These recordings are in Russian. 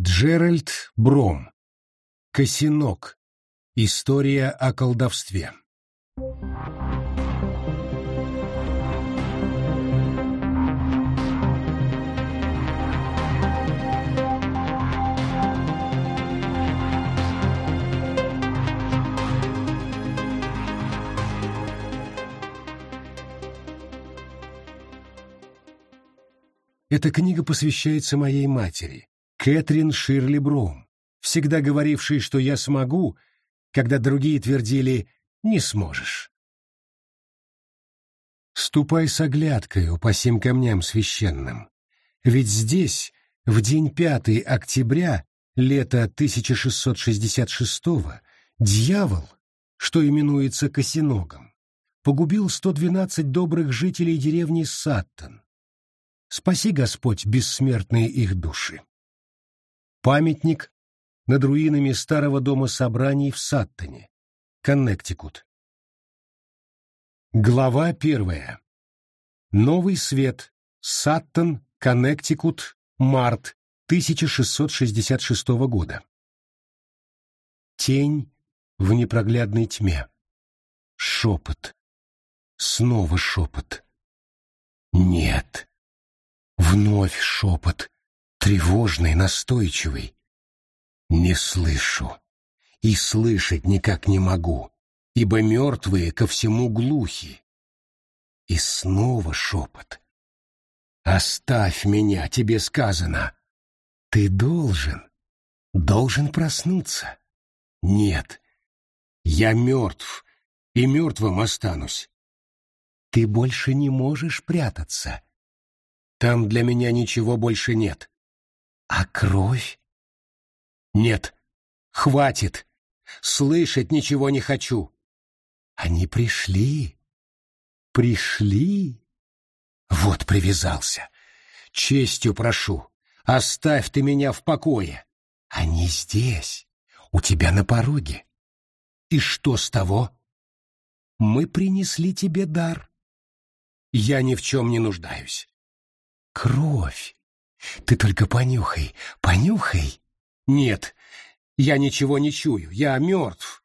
Джеральд Бром. Косинок. История о колдовстве. Эта книга посвящается моей матери, Кэтрин Ширли Брум, всегда говорившей, что я смогу, когда другие твердили «не сможешь». Ступай с оглядкою по сим камням священным, ведь здесь, в день 5 октября лета 1666 дьявол, что именуется Косиногом, погубил 112 добрых жителей деревни Саттон. Спаси, Господь, бессмертные их души. Памятник над руинами старого дома собраний в Саттоне, Коннектикут. Глава первая. Новый свет. Саттон, Коннектикут, март 1666 года. Тень в непроглядной тьме. Шепот. Снова шепот. Нет. Вновь шепот тревожный, настойчивый. Не слышу. И слышать никак не могу, ибо мертвые ко всему глухи. И снова шепот. «Оставь меня, тебе сказано. Ты должен, должен проснуться. Нет, я мертв, и мертвым останусь. Ты больше не можешь прятаться. Там для меня ничего больше нет. А кровь? Нет, хватит. Слышать ничего не хочу. Они пришли. Пришли. Вот привязался. Честью прошу, оставь ты меня в покое. Они здесь, у тебя на пороге. И что с того? Мы принесли тебе дар. Я ни в чем не нуждаюсь. Кровь. Ты только понюхай, понюхай. Нет, я ничего не чую, я мертв.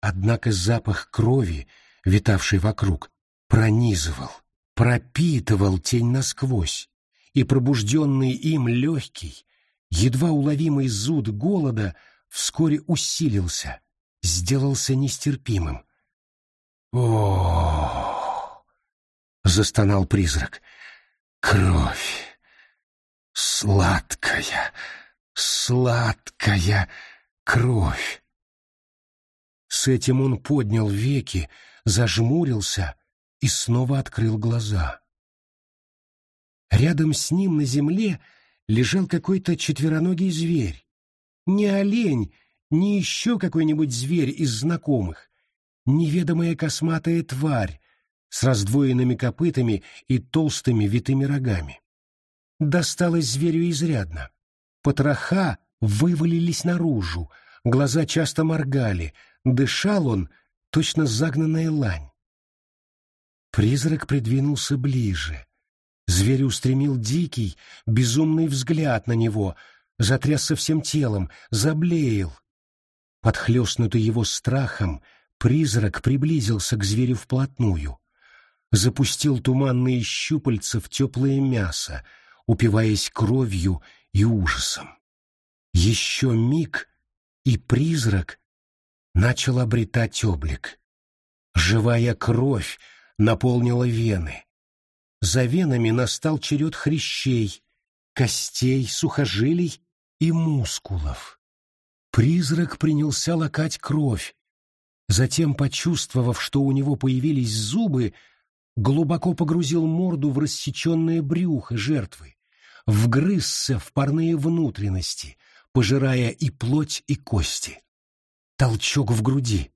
Однако запах крови, витавший вокруг, пронизывал, пропитывал тень насквозь, и пробужденный им легкий, едва уловимый зуд голода вскоре усилился, сделался нестерпимым. о застонал призрак. Кровь. Сладкая, сладкая кровь. С этим он поднял веки, зажмурился и снова открыл глаза. Рядом с ним на земле лежал какой-то четвероногий зверь. Не олень, не еще какой-нибудь зверь из знакомых. Неведомая косматая тварь, с раздвоенными копытами и толстыми витыми рогами. Досталось зверю изрядно. Потроха вывалились наружу, глаза часто моргали, дышал он, точно загнанная лань. Призрак придвинулся ближе. Зверь устремил дикий, безумный взгляд на него, затрясся всем телом, заблеял. Подхлестнутый его страхом, призрак приблизился к зверю вплотную запустил туманные щупальца в теплое мясо, упиваясь кровью и ужасом. Еще миг, и призрак начал обретать облик. Живая кровь наполнила вены. За венами настал черед хрящей, костей, сухожилий и мускулов. Призрак принялся лакать кровь. Затем, почувствовав, что у него появились зубы, глубоко погрузил морду в рассеченное брюхо жертвы, вгрызся в парные внутренности, пожирая и плоть, и кости. Толчок в груди.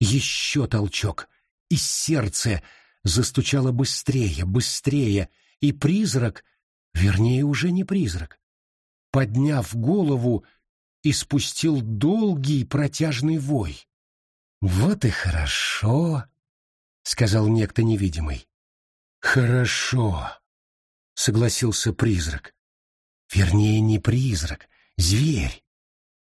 Еще толчок. И сердце застучало быстрее, быстрее, и призрак, вернее, уже не призрак, подняв голову, испустил долгий протяжный вой. «Вот и хорошо!» — сказал некто невидимый. «Хорошо», — согласился призрак. Вернее, не призрак, зверь.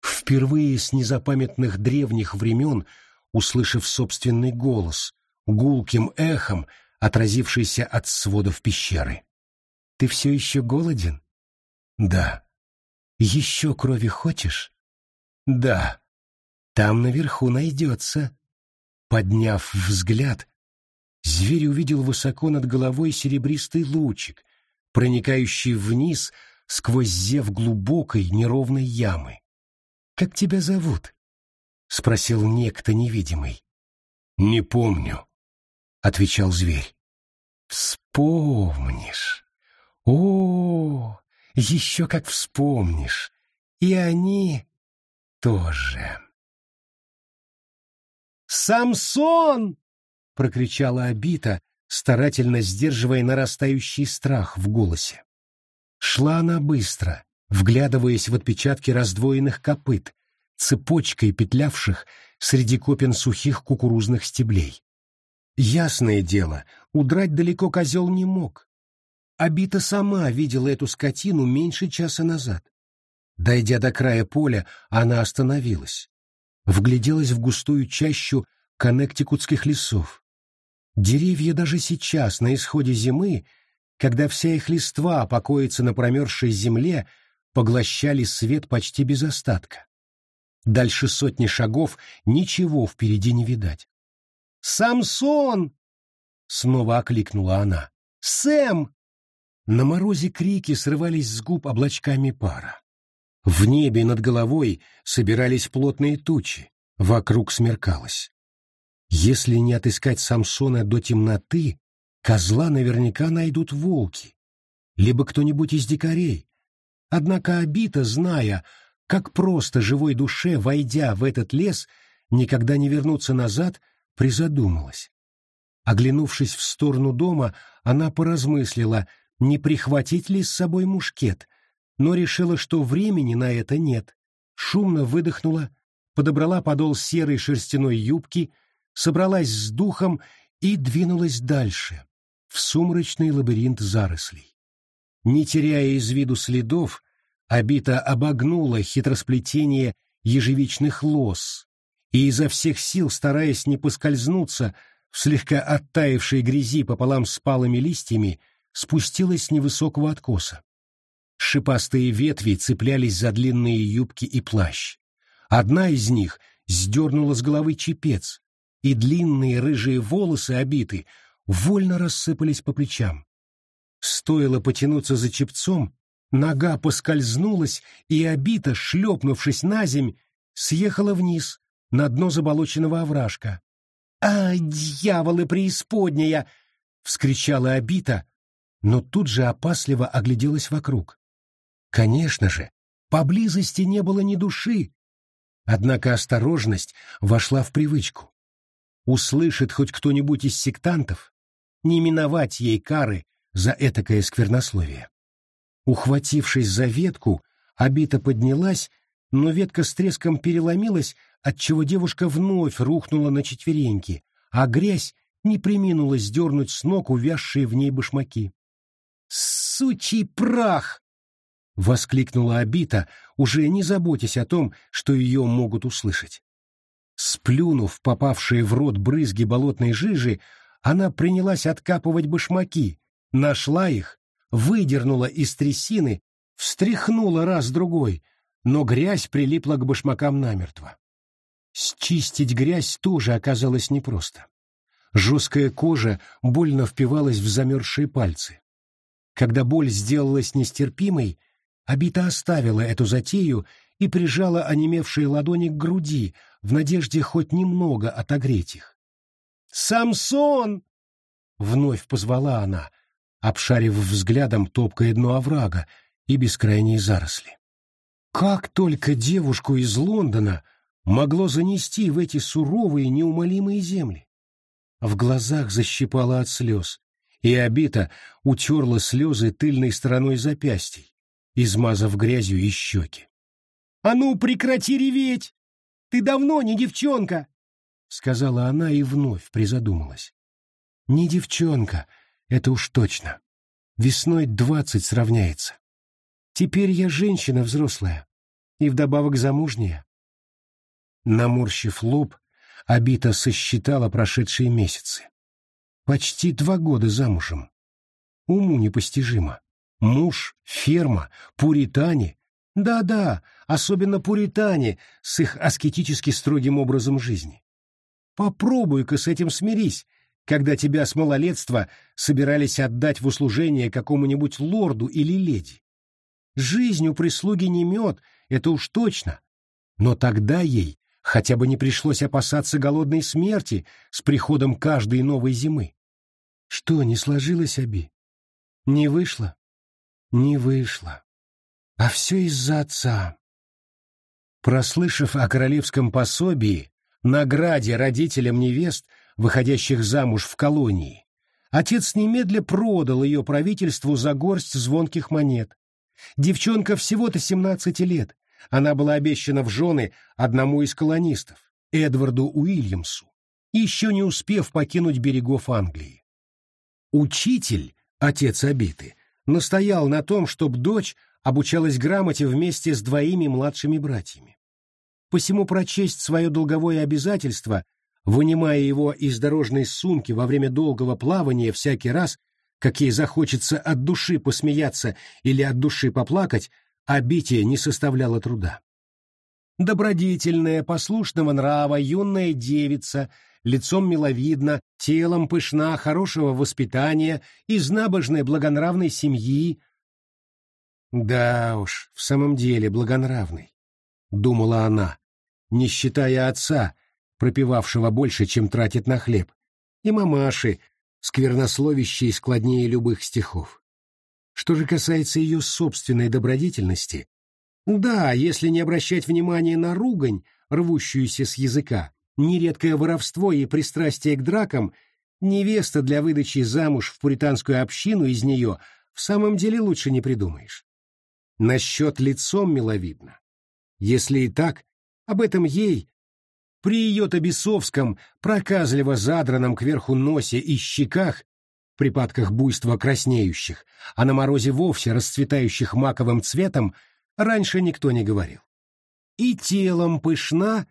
Впервые с незапамятных древних времен, услышав собственный голос, гулким эхом, отразившийся от сводов пещеры. «Ты все еще голоден?» «Да». «Еще крови хочешь?» «Да». «Там наверху найдется». Подняв взгляд, зверь увидел высоко над головой серебристый лучик, проникающий вниз сквозь зев глубокой неровной ямы. «Как тебя зовут?» — спросил некто невидимый. «Не помню», — отвечал зверь. «Вспомнишь. О, еще как вспомнишь. И они тоже». «Самсон!» — прокричала Абита, старательно сдерживая нарастающий страх в голосе. Шла она быстро, вглядываясь в отпечатки раздвоенных копыт, цепочкой петлявших среди копен сухих кукурузных стеблей. Ясное дело, удрать далеко козел не мог. Абита сама видела эту скотину меньше часа назад. Дойдя до края поля, она остановилась. Вгляделась в густую чащу коннектикутских лесов. Деревья даже сейчас, на исходе зимы, когда вся их листва покоится на промерзшей земле, поглощали свет почти без остатка. Дальше сотни шагов ничего впереди не видать. «Самсон!» — снова окликнула она. «Сэм!» На морозе крики срывались с губ облачками пара. В небе над головой собирались плотные тучи, вокруг смеркалось. Если не отыскать Самсона до темноты, козла наверняка найдут волки, либо кто-нибудь из дикарей. Однако Абита, зная, как просто живой душе, войдя в этот лес, никогда не вернуться назад, призадумалась. Оглянувшись в сторону дома, она поразмыслила, не прихватить ли с собой мушкет, но решила, что времени на это нет. Шумно выдохнула, подобрала подол серой шерстяной юбки, собралась с духом и двинулась дальше, в сумрачный лабиринт зарослей. Не теряя из виду следов, Абита обогнула хитросплетение ежевичных лос и изо всех сил, стараясь не поскользнуться в слегка оттаившей грязи пополам с палыми листьями, спустилась с невысокого откоса. Шипастые ветви цеплялись за длинные юбки и плащ. Одна из них сдернула с головы чепец, и длинные рыжие волосы обиты вольно рассыпались по плечам. Стоило потянуться за чепцом, нога поскользнулась, и обита, шлепнувшись на земь, съехала вниз, на дно заболоченного овражка. «А, дьяволы преисподняя!» — вскричала обита, но тут же опасливо огляделась вокруг. Конечно же, поблизости не было ни души. Однако осторожность вошла в привычку. Услышит хоть кто-нибудь из сектантов, не миновать ей кары за этакое сквернословие. Ухватившись за ветку, Абита поднялась, но ветка с треском переломилась, отчего девушка вновь рухнула на четвереньки, а грязь не приминула сдернуть с ног увязшие в ней башмаки. «Сучий прах!» — воскликнула Абита, уже не заботясь о том, что ее могут услышать. Сплюнув попавшие в рот брызги болотной жижи, она принялась откапывать башмаки, нашла их, выдернула из трясины, встряхнула раз-другой, но грязь прилипла к башмакам намертво. Счистить грязь тоже оказалось непросто. Жесткая кожа больно впивалась в замерзшие пальцы. Когда боль сделалась нестерпимой, Абита оставила эту затею и прижала онемевшие ладони к груди, в надежде хоть немного отогреть их. «Самсон!» — вновь позвала она, обшарив взглядом топкое дно оврага и бескрайние заросли. Как только девушку из Лондона могло занести в эти суровые неумолимые земли? В глазах защипала от слез, и обита утерла слезы тыльной стороной запястий, измазав грязью и щеки. «А ну, прекрати реветь! Ты давно не девчонка!» — сказала она и вновь призадумалась. «Не девчонка, это уж точно. Весной двадцать сравняется. Теперь я женщина взрослая и вдобавок замужняя. Наморщив лоб, Абита сосчитала прошедшие месяцы. Почти два года замужем. Уму непостижимо. Муж, ферма, пуритане. Да-да, особенно пуритане с их аскетически строгим образом жизни. Попробуй-ка с этим смирись, когда тебя с малолетства собирались отдать в услужение какому-нибудь лорду или леди. Жизнь у прислуги не мед, это уж точно. Но тогда ей хотя бы не пришлось опасаться голодной смерти с приходом каждой новой зимы. Что, не сложилось, Аби? Не вышло? Не вышло. А все из-за отца. Прослышав о королевском пособии, награде родителям невест, выходящих замуж в колонии, отец немедля продал ее правительству за горсть звонких монет. Девчонка всего-то семнадцати лет, она была обещана в жены одному из колонистов, Эдварду Уильямсу, еще не успев покинуть берегов Англии. Учитель, отец обиты, настоял на том, чтобы дочь обучалась грамоте вместе с двоими младшими братьями. Посему прочесть свое долговое обязательство, вынимая его из дорожной сумки во время долгого плавания всякий раз, как ей захочется от души посмеяться или от души поплакать, а битие не составляло труда. Добродетельная, послушного нрава, юная девица, лицом миловидна, телом пышна, хорошего воспитания, из набожной благонравной семьи. Да уж, в самом деле благонравный, — думала она, не считая отца, пропивавшего больше, чем тратит на хлеб, и мамаши, сквернословящей складнее любых стихов. Что же касается ее собственной добродетельности, да, если не обращать внимания на ругань, рвущуюся с языка, нередкое воровство и пристрастие к дракам, невеста для выдачи замуж в пуританскую общину из нее в самом деле лучше не придумаешь. Насчет лицом миловидно. Если и так, об этом ей, при ее-то бесовском, проказливо задранном кверху носе и щеках, припадках буйства краснеющих, а на морозе вовсе расцветающих маковым цветом, раньше никто не говорил. И телом пышна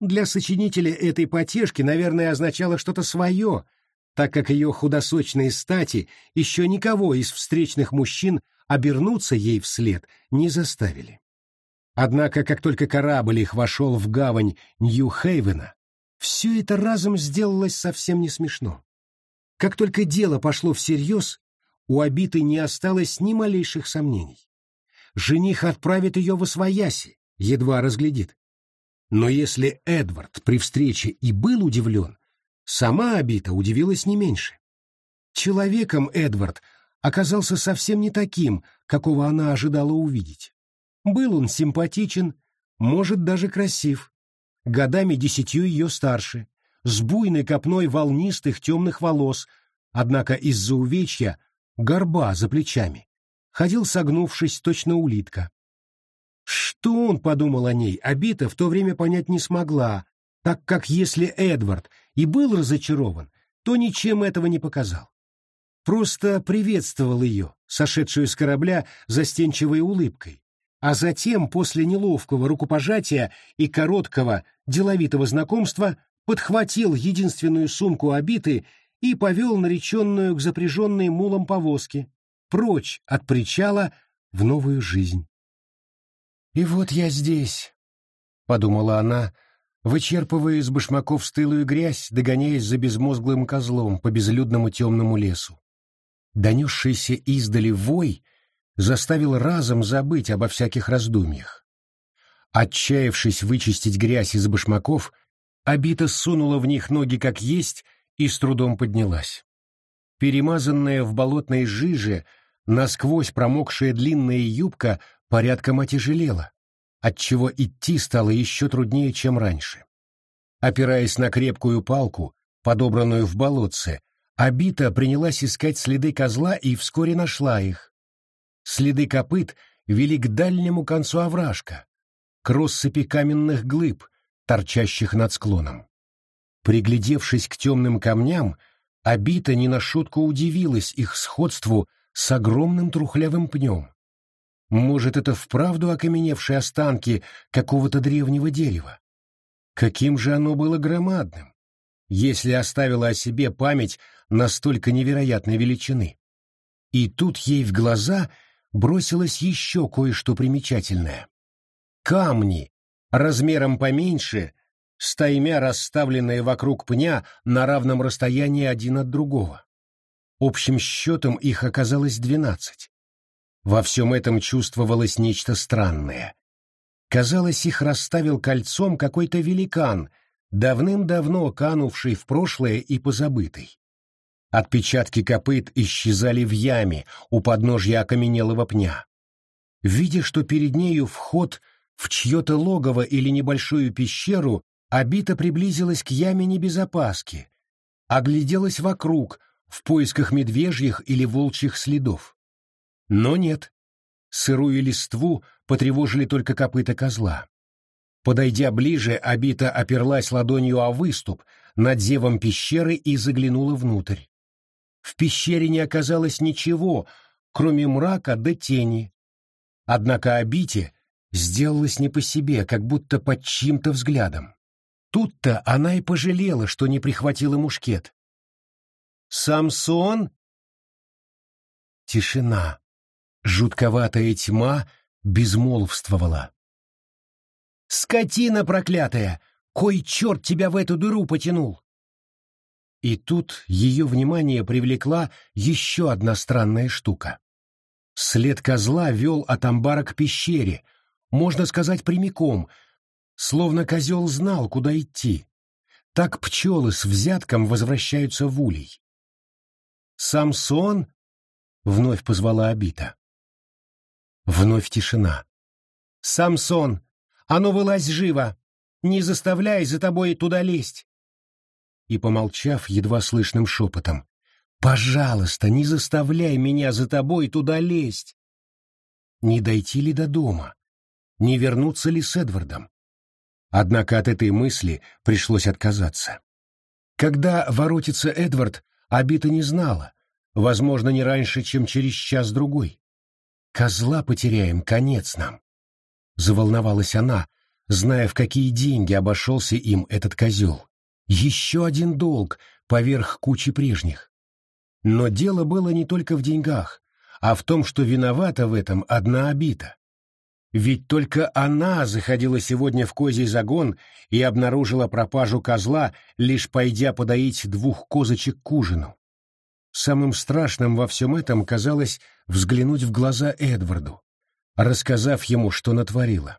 для сочинителя этой потешки, наверное, означало что-то свое, так как ее худосочные стати еще никого из встречных мужчин обернуться ей вслед не заставили. Однако, как только корабль их вошел в гавань Нью-Хейвена, все это разом сделалось совсем не смешно. Как только дело пошло всерьез, у обиты не осталось ни малейших сомнений. Жених отправит ее в освояси, едва разглядит. Но если Эдвард при встрече и был удивлен, сама обита удивилась не меньше. Человеком Эдвард оказался совсем не таким, какого она ожидала увидеть. Был он симпатичен, может, даже красив, годами десятью ее старше, с буйной копной волнистых темных волос, однако из-за увечья горба за плечами. Ходил согнувшись, точно улитка. Что он подумал о ней, Абита в то время понять не смогла, так как если Эдвард и был разочарован, то ничем этого не показал. Просто приветствовал ее, сошедшую с корабля, застенчивой улыбкой, а затем, после неловкого рукопожатия и короткого деловитого знакомства, подхватил единственную сумку обиты и повел нареченную к запряженной мулом повозке, прочь от причала в новую жизнь. «И вот я здесь», — подумала она, вычерпывая из башмаков стылую грязь, догоняясь за безмозглым козлом по безлюдному темному лесу. Донесшийся издали вой заставил разом забыть обо всяких раздумьях. Отчаявшись вычистить грязь из башмаков, Абита сунула в них ноги как есть и с трудом поднялась. Перемазанная в болотной жиже, насквозь промокшая длинная юбка порядком отяжелела, отчего идти стало еще труднее, чем раньше. Опираясь на крепкую палку, подобранную в болотце, Абита принялась искать следы козла и вскоре нашла их. Следы копыт вели к дальнему концу овражка, к россыпи каменных глыб, торчащих над склоном. Приглядевшись к темным камням, Абита не на шутку удивилась их сходству с огромным трухлявым пнем. Может, это вправду окаменевшие останки какого-то древнего дерева? Каким же оно было громадным, если оставило о себе память настолько невероятной величины? И тут ей в глаза бросилось еще кое-что примечательное. Камни, размером поменьше, стаймя расставленные вокруг пня на равном расстоянии один от другого. Общим счетом их оказалось двенадцать. Во всем этом чувствовалось нечто странное. Казалось, их расставил кольцом какой-то великан, давным-давно канувший в прошлое и позабытый. Отпечатки копыт исчезали в яме у подножья окаменелого пня. Видя, что перед нею вход в чье-то логово или небольшую пещеру, Абита приблизилась к яме не без опаски, огляделась вокруг в поисках медвежьих или волчьих следов. Но нет. Сырую листву потревожили только копыта козла. Подойдя ближе, Абита оперлась ладонью о выступ над зевом пещеры и заглянула внутрь. В пещере не оказалось ничего, кроме мрака да тени. Однако Абите сделалось не по себе, как будто под чьим-то взглядом. Тут-то она и пожалела, что не прихватила мушкет. «Самсон?» Тишина. Жутковатая тьма безмолвствовала. «Скотина проклятая! Кой черт тебя в эту дыру потянул?» И тут ее внимание привлекла еще одна странная штука. След козла вел от амбара к пещере, можно сказать прямиком, словно козел знал, куда идти. Так пчелы с взятком возвращаются в улей. «Самсон?» — вновь позвала Абита. Вновь тишина. «Самсон! А ну вылазь живо! Не заставляй за тобой туда лезть!» И, помолчав едва слышным шепотом, «Пожалуйста, не заставляй меня за тобой туда лезть!» Не дойти ли до дома? Не вернуться ли с Эдвардом? Однако от этой мысли пришлось отказаться. Когда воротится Эдвард, Абита не знала, возможно, не раньше, чем через час-другой. Козла потеряем, конец нам. Заволновалась она, зная, в какие деньги обошелся им этот козел. Еще один долг поверх кучи прежних. Но дело было не только в деньгах, а в том, что виновата в этом одна обита. Ведь только она заходила сегодня в козий загон и обнаружила пропажу козла, лишь пойдя подоить двух козочек к ужину. Самым страшным во всем этом казалось взглянуть в глаза Эдварду, рассказав ему, что натворила.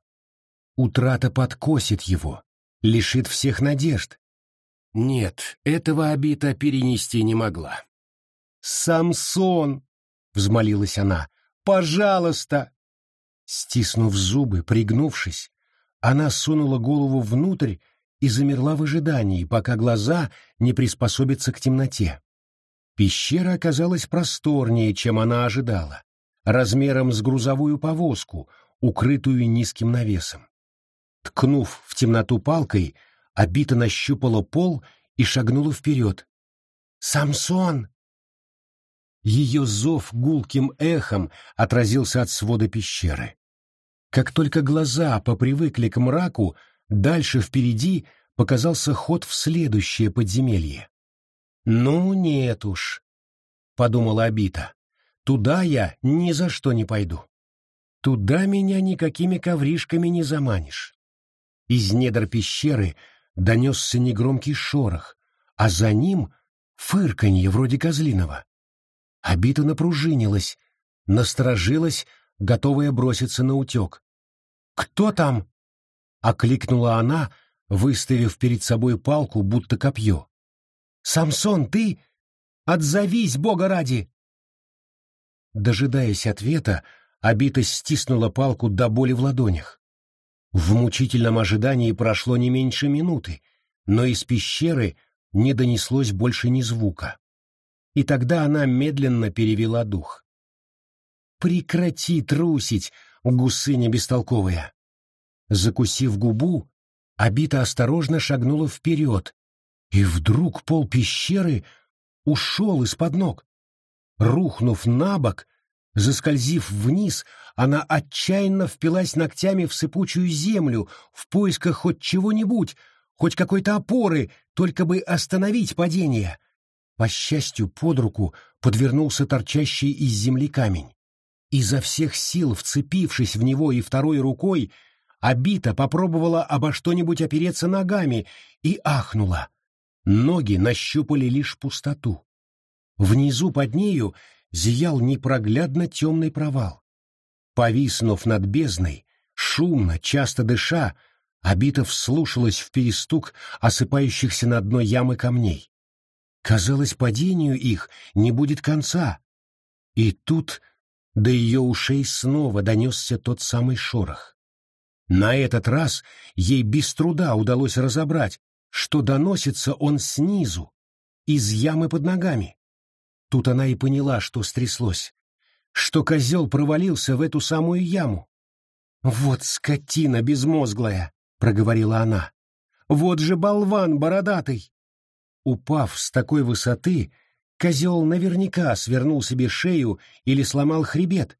Утрата подкосит его, лишит всех надежд. Нет, этого обита перенести не могла. «Самсон!» — взмолилась она. «Пожалуйста!» Стиснув зубы, пригнувшись, она сунула голову внутрь и замерла в ожидании, пока глаза не приспособятся к темноте. Пещера оказалась просторнее, чем она ожидала, размером с грузовую повозку, укрытую низким навесом. Ткнув в темноту палкой, Абита нащупала пол и шагнула вперед. «Самсон!» Ее зов гулким эхом отразился от свода пещеры. Как только глаза попривыкли к мраку, дальше впереди показался ход в следующее подземелье. «Ну нет уж», — подумала Абита, — «туда я ни за что не пойду. Туда меня никакими ковришками не заманишь». Из недр пещеры донесся негромкий шорох, а за ним фырканье вроде козлиного. Абита напружинилась, насторожилась, готовая броситься на утек. «Кто там?» — окликнула она, выставив перед собой палку, будто копье. «Самсон, ты? Отзовись, Бога ради!» Дожидаясь ответа, Абита стиснула палку до боли в ладонях. В мучительном ожидании прошло не меньше минуты, но из пещеры не донеслось больше ни звука. И тогда она медленно перевела дух. «Прекрати трусить, гусыня бестолковая!» Закусив губу, Абита осторожно шагнула вперед, и вдруг пол пещеры ушел из-под ног. Рухнув на бок, Заскользив вниз, она отчаянно впилась ногтями в сыпучую землю в поисках хоть чего-нибудь, хоть какой-то опоры, только бы остановить падение. По счастью, под руку подвернулся торчащий из земли камень. Изо всех сил, вцепившись в него и второй рукой, Абита попробовала обо что-нибудь опереться ногами и ахнула. Ноги нащупали лишь пустоту. Внизу под нею зиял непроглядно темный провал. Повиснув над бездной, шумно, часто дыша, Абита вслушалась в перестук осыпающихся на дно ямы камней. Казалось, падению их не будет конца. И тут до ее ушей снова донесся тот самый шорох. На этот раз ей без труда удалось разобрать, что доносится он снизу, из ямы под ногами. Тут она и поняла, что стряслось, что козел провалился в эту самую яму. «Вот скотина безмозглая!» — проговорила она. «Вот же болван бородатый!» Упав с такой высоты, козел наверняка свернул себе шею или сломал хребет.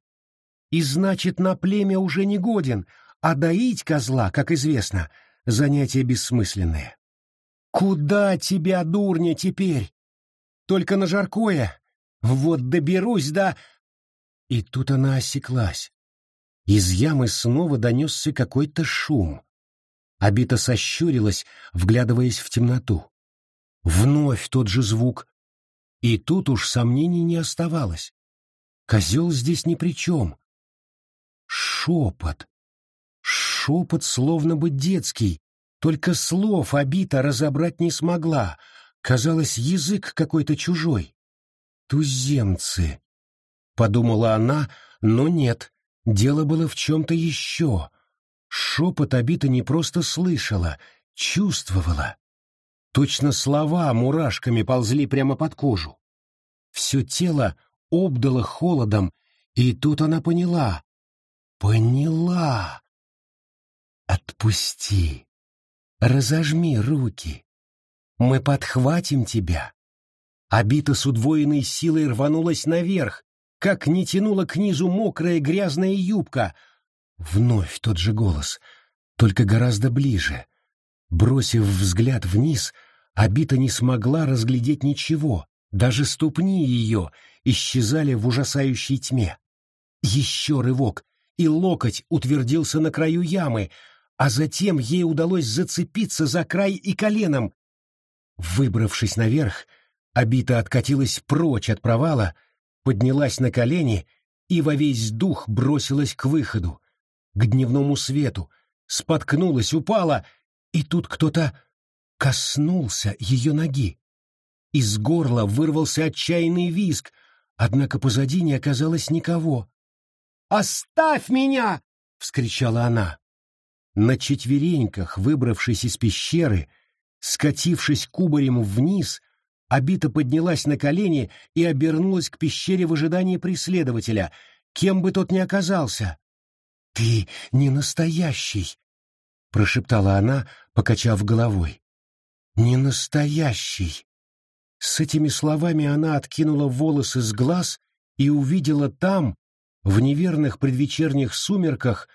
И значит, на племя уже не годен, а доить козла, как известно, занятие бессмысленное. «Куда тебя, дурня, теперь? Только на жаркое? Вот доберусь до...» И тут она осеклась. Из ямы снова донесся какой-то шум. Абита сощурилась, вглядываясь в темноту. Вновь тот же звук. И тут уж сомнений не оставалось. Козел здесь ни при чем. Шепот. Шепот словно бы детский, только слов Абита разобрать не смогла. Казалось, язык какой-то чужой. «Туземцы», — подумала она, но нет, дело было в чем-то еще. Шепот Абита не просто слышала, чувствовала. Точно слова мурашками ползли прямо под кожу. Все тело обдало холодом, и тут она поняла. Поняла. Отпусти. Разожми руки. Мы подхватим тебя. Обита с удвоенной силой рванулась наверх, как не тянула к низу мокрая грязная юбка. Вновь тот же голос, только гораздо ближе. Бросив взгляд вниз, Обита не смогла разглядеть ничего, даже ступни ее исчезали в ужасающей тьме. Еще рывок, и локоть утвердился на краю ямы, а затем ей удалось зацепиться за край и коленом. Выбравшись наверх, Обита откатилась прочь от провала, поднялась на колени и во весь дух бросилась к выходу, к дневному свету, споткнулась, упала, и тут кто-то коснулся ее ноги. Из горла вырвался отчаянный визг, однако позади не оказалось никого. «Оставь меня!» — вскричала она. На четвереньках, выбравшись из пещеры, скатившись кубарем вниз, Абита поднялась на колени и обернулась к пещере в ожидании преследователя, кем бы тот ни оказался. «Ты не настоящий!» — прошептала она, покачав головой. «Не настоящий!» С этими словами она откинула волосы с глаз и увидела там, в неверных предвечерних сумерках,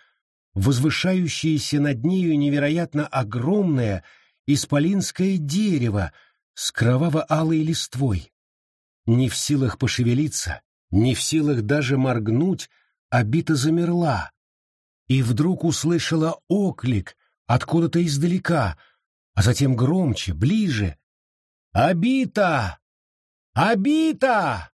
возвышающееся над нею невероятно огромное исполинское дерево с кроваво-алой листвой. Не в силах пошевелиться, не в силах даже моргнуть, обита замерла, и вдруг услышала оклик откуда-то издалека, а затем громче, ближе. «Обита! Обита!»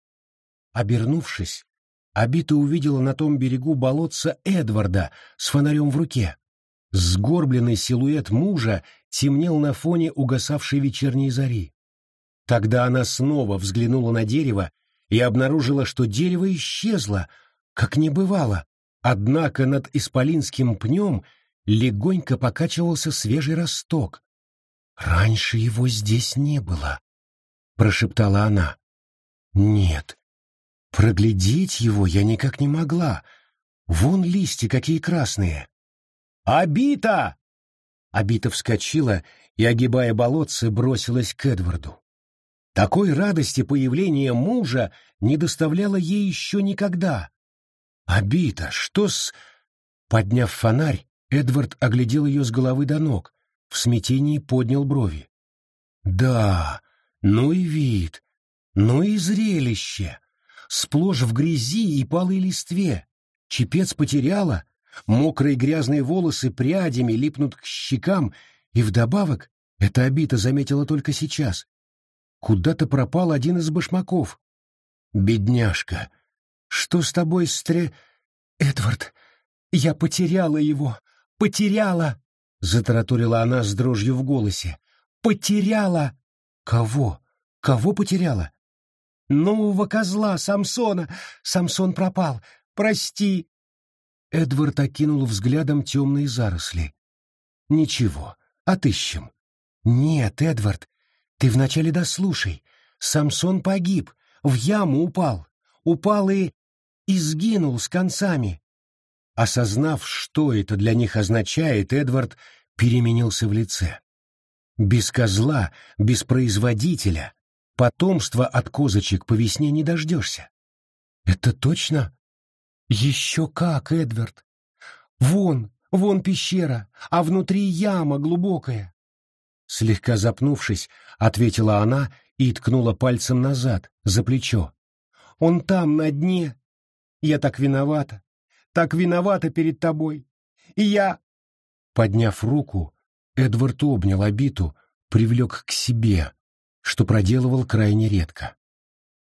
Обернувшись, Абита увидела на том берегу болотца Эдварда с фонарем в руке. Сгорбленный силуэт мужа темнел на фоне угасавшей вечерней зари. Тогда она снова взглянула на дерево и обнаружила, что дерево исчезло, как не бывало, однако над исполинским пнем легонько покачивался свежий росток. «Раньше его здесь не было», — прошептала она. «Нет, Проглядеть его я никак не могла. Вон листья какие красные. «Обита!» Обита вскочила и, огибая болотце, бросилась к Эдварду. Такой радости появления мужа не доставляло ей еще никогда. «Обита, что с...» Подняв фонарь, Эдвард оглядел ее с головы до ног, в смятении поднял брови. «Да, ну и вид, ну и зрелище! Сплошь в грязи и палой листве. Чепец потеряла, мокрые грязные волосы прядями липнут к щекам, и вдобавок, эта обита заметила только сейчас, куда-то пропал один из башмаков. «Бедняжка, что с тобой, стре...» «Эдвард, я потеряла его, потеряла!» — затараторила она с дрожью в голосе. «Потеряла!» «Кого? Кого потеряла?» «Нового козла, Самсона! Самсон пропал! Прости!» Эдвард окинул взглядом темные заросли. «Ничего, отыщем». «Нет, Эдвард, ты вначале дослушай. Самсон погиб, в яму упал. Упал и... и сгинул с концами. Осознав, что это для них означает, Эдвард переменился в лице. Без козла, без производителя, потомства от козочек по весне не дождешься. Это точно? Еще как, Эдвард. Вон, вон пещера, а внутри яма глубокая. Слегка запнувшись, ответила она и ткнула пальцем назад, за плечо. Он там, на дне. Я так виновата так виновата перед тобой. И я...» Подняв руку, Эдвард обнял обиту, привлек к себе, что проделывал крайне редко.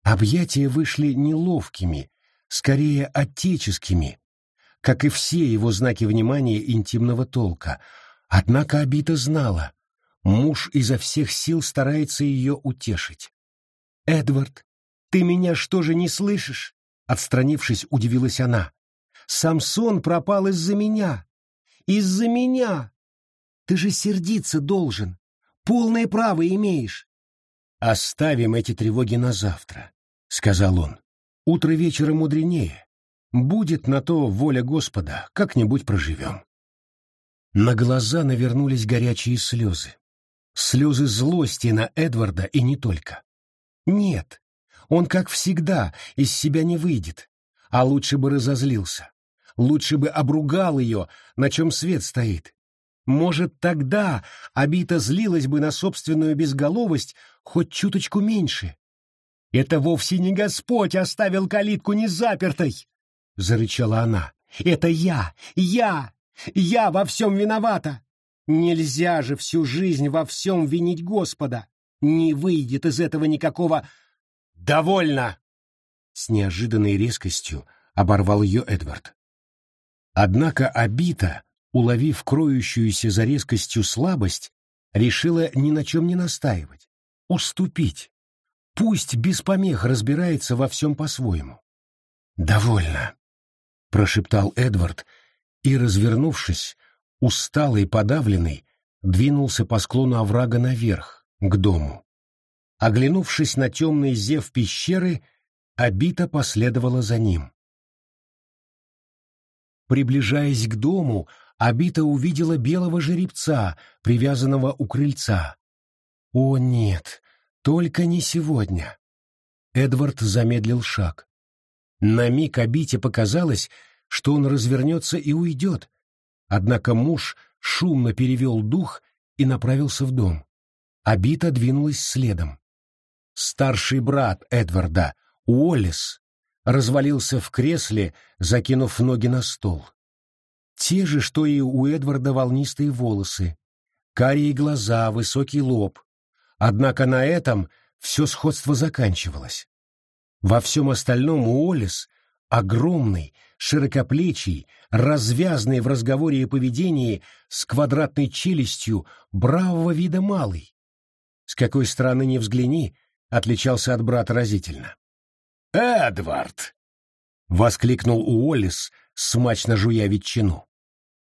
Объятия вышли неловкими, скорее отеческими, как и все его знаки внимания интимного толка. Однако Абита знала, муж изо всех сил старается ее утешить. «Эдвард, ты меня что же не слышишь?» Отстранившись, удивилась она. Самсон пропал из-за меня. Из-за меня. Ты же сердиться должен. Полное право имеешь. Оставим эти тревоги на завтра, сказал он. Утро вечера мудренее. Будет на то воля Господа, как-нибудь проживем. На глаза навернулись горячие слезы. Слезы злости на Эдварда и не только. Нет, он, как всегда, из себя не выйдет, а лучше бы разозлился лучше бы обругал ее, на чем свет стоит. Может, тогда Абита злилась бы на собственную безголовость хоть чуточку меньше. «Это вовсе не Господь оставил калитку незапертой!» — зарычала она. «Это я! Я! Я во всем виновата! Нельзя же всю жизнь во всем винить Господа! Не выйдет из этого никакого... Довольно!» С неожиданной резкостью оборвал ее Эдвард. Однако Абита, уловив кроющуюся за резкостью слабость, решила ни на чем не настаивать, уступить. Пусть без помех разбирается во всем по-своему. «Довольно», — прошептал Эдвард и, развернувшись, усталый подавленный, двинулся по склону оврага наверх, к дому. Оглянувшись на темный зев пещеры, Абита последовала за ним. Приближаясь к дому, Абита увидела белого жеребца, привязанного у крыльца. «О, нет, только не сегодня!» Эдвард замедлил шаг. На миг Абите показалось, что он развернется и уйдет. Однако муж шумно перевел дух и направился в дом. Абита двинулась следом. Старший брат Эдварда, Уоллес, развалился в кресле, закинув ноги на стол. Те же, что и у Эдварда волнистые волосы, карие глаза, высокий лоб. Однако на этом все сходство заканчивалось. Во всем остальном Уоллес огромный, широкоплечий, развязный в разговоре и поведении, с квадратной челюстью, бравого вида малый. С какой стороны ни взгляни, отличался от брата разительно. «Эдвард!» — воскликнул Уоллес, смачно жуя ветчину.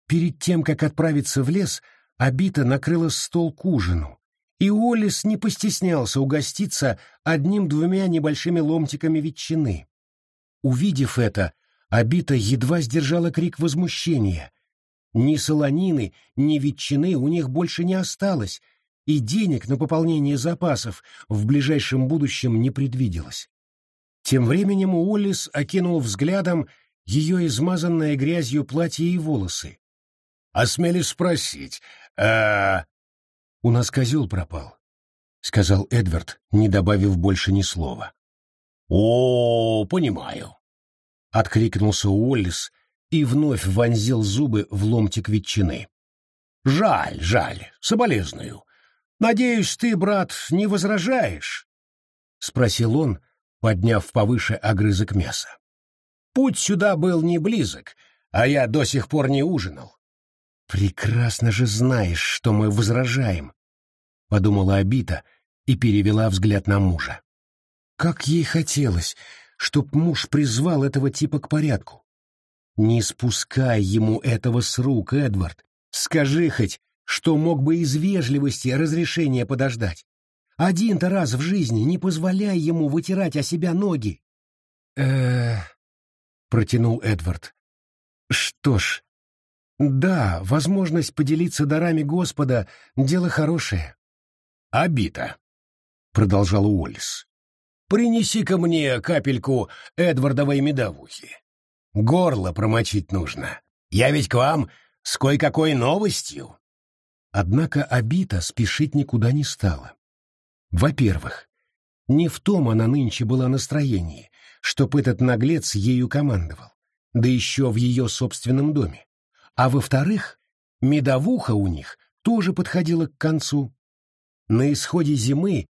Перед тем, как отправиться в лес, Абита накрыла стол к ужину, и Уоллес не постеснялся угоститься одним-двумя небольшими ломтиками ветчины. Увидев это, Абита едва сдержала крик возмущения. Ни солонины, ни ветчины у них больше не осталось, и денег на пополнение запасов в ближайшем будущем не предвиделось. Тем временем Уоллес окинул взглядом ее измазанное грязью платье и волосы. «Осмелись спросить, а...» «У нас козел пропал», — сказал Эдвард, не добавив больше ни слова. «О, понимаю», — откликнулся Уоллес и вновь вонзил зубы в ломтик ветчины. «Жаль, жаль, соболезную. Надеюсь, ты, брат, не возражаешь?» — спросил он, подняв повыше огрызок мяса. «Путь сюда был не близок, а я до сих пор не ужинал». «Прекрасно же знаешь, что мы возражаем», — подумала Абита и перевела взгляд на мужа. Как ей хотелось, чтоб муж призвал этого типа к порядку. Не спускай ему этого с рук, Эдвард. Скажи хоть, что мог бы из вежливости разрешения подождать. Один-то раз в жизни не позволяй ему вытирать о себя ноги. э протянул Эдвард. Что ж, да, возможность поделиться дарами Господа — дело хорошее. Обита, — продолжал Уоллес. Принеси-ка мне капельку Эдвардовой медовухи. Горло промочить нужно. Я ведь к вам с кое-какой новостью. Однако Абита спешить никуда не стала. Во-первых, не в том она нынче была настроении, чтоб этот наглец ею командовал, да еще в ее собственном доме. А во-вторых, медовуха у них тоже подходила к концу. На исходе зимы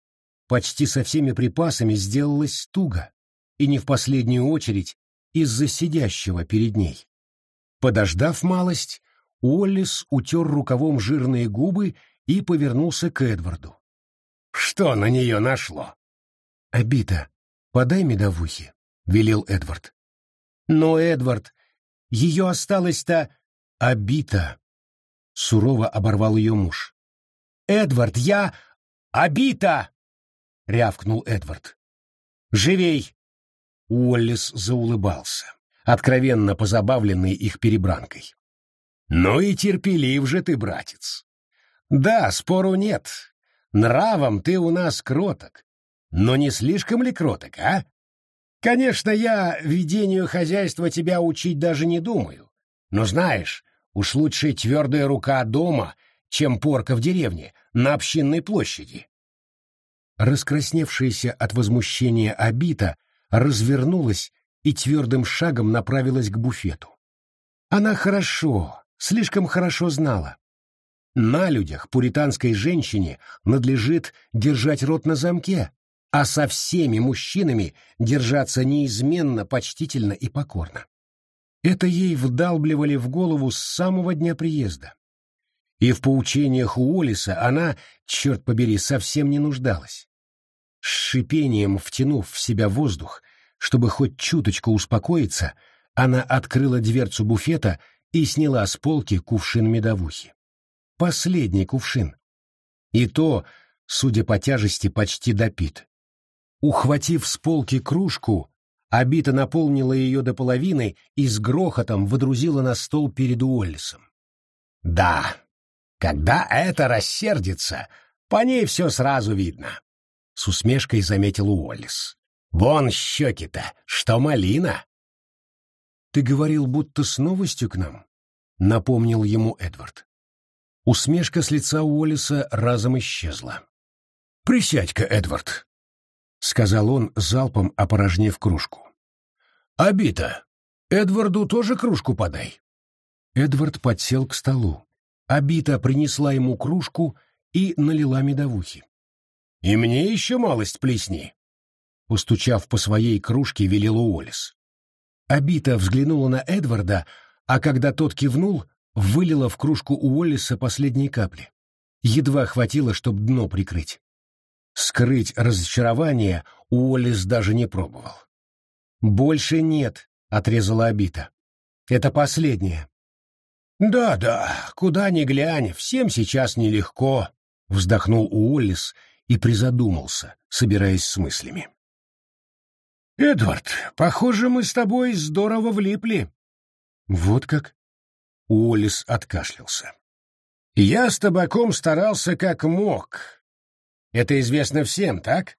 почти со всеми припасами сделалось туго, и не в последнюю очередь из-за сидящего перед ней. Подождав малость, Уоллес утер рукавом жирные губы и повернулся к Эдварду. «Что на нее нашло?» «Обита, подай медовухи», — велел Эдвард. «Но, Эдвард, ее осталось-то...» «Обита», — сурово оборвал ее муж. «Эдвард, я... Обита!» — рявкнул Эдвард. «Живей!» Уоллес заулыбался, откровенно позабавленный их перебранкой. «Ну и терпелив же ты, братец! Да, спору нет. Нравом ты у нас кроток. Но не слишком ли кроток, а? Конечно, я ведению хозяйства тебя учить даже не думаю. Но знаешь, уж лучше твердая рука дома, чем порка в деревне, на общинной площади. Раскрасневшаяся от возмущения обита развернулась и твердым шагом направилась к буфету. Она хорошо, слишком хорошо знала. На людях пуританской женщине надлежит держать рот на замке, а со всеми мужчинами держаться неизменно, почтительно и покорно. Это ей вдалбливали в голову с самого дня приезда. И в поучениях Уоллиса она, черт побери, совсем не нуждалась. С шипением втянув в себя воздух, чтобы хоть чуточку успокоиться, она открыла дверцу буфета и сняла с полки кувшин медовухи. Последний кувшин. И то, судя по тяжести, почти допит. Ухватив с полки кружку, Абита наполнила ее до половины и с грохотом водрузила на стол перед Уоллисом. «Да, когда это рассердится, по ней все сразу видно с усмешкой заметил Уоллес. «Вон щеки-то, что малина!» «Ты говорил, будто с новостью к нам?» — напомнил ему Эдвард. Усмешка с лица Уоллеса разом исчезла. «Присядь-ка, Эдвард», — сказал он, залпом опорожнев кружку. «Обита, Эдварду тоже кружку подай». Эдвард подсел к столу. Абита принесла ему кружку и налила медовухи. И мне еще малость плесни. Устучав по своей кружке, велел Уоллес. Абита взглянула на Эдварда, а когда тот кивнул, вылила в кружку Уоллеса последние капли. Едва хватило, чтобы дно прикрыть. Скрыть разочарование Уоллес даже не пробовал. «Больше нет», — отрезала Абита. «Это последнее». «Да-да, куда ни глянь, всем сейчас нелегко», — вздохнул Уоллес и призадумался, собираясь с мыслями. «Эдвард, похоже, мы с тобой здорово влипли». «Вот как?» Уоллес откашлялся. «Я с табаком старался как мог. Это известно всем, так?»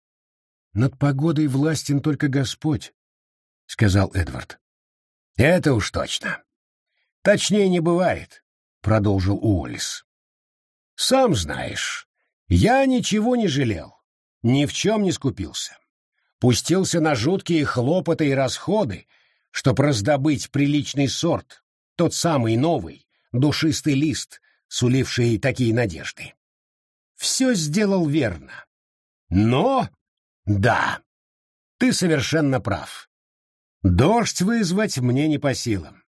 «Над погодой властен только Господь», — сказал Эдвард. Это уж точно. Точнее не бывает, продолжил Уоллес. Сам знаешь, я ничего не жалел, ни в чем не скупился. Пустился на жуткие хлопоты и расходы, чтобы раздобыть приличный сорт, тот самый новый, душистый лист, суливший такие надежды. Все сделал верно. Но, да, ты совершенно прав. Дождь вызвать мне не по силам.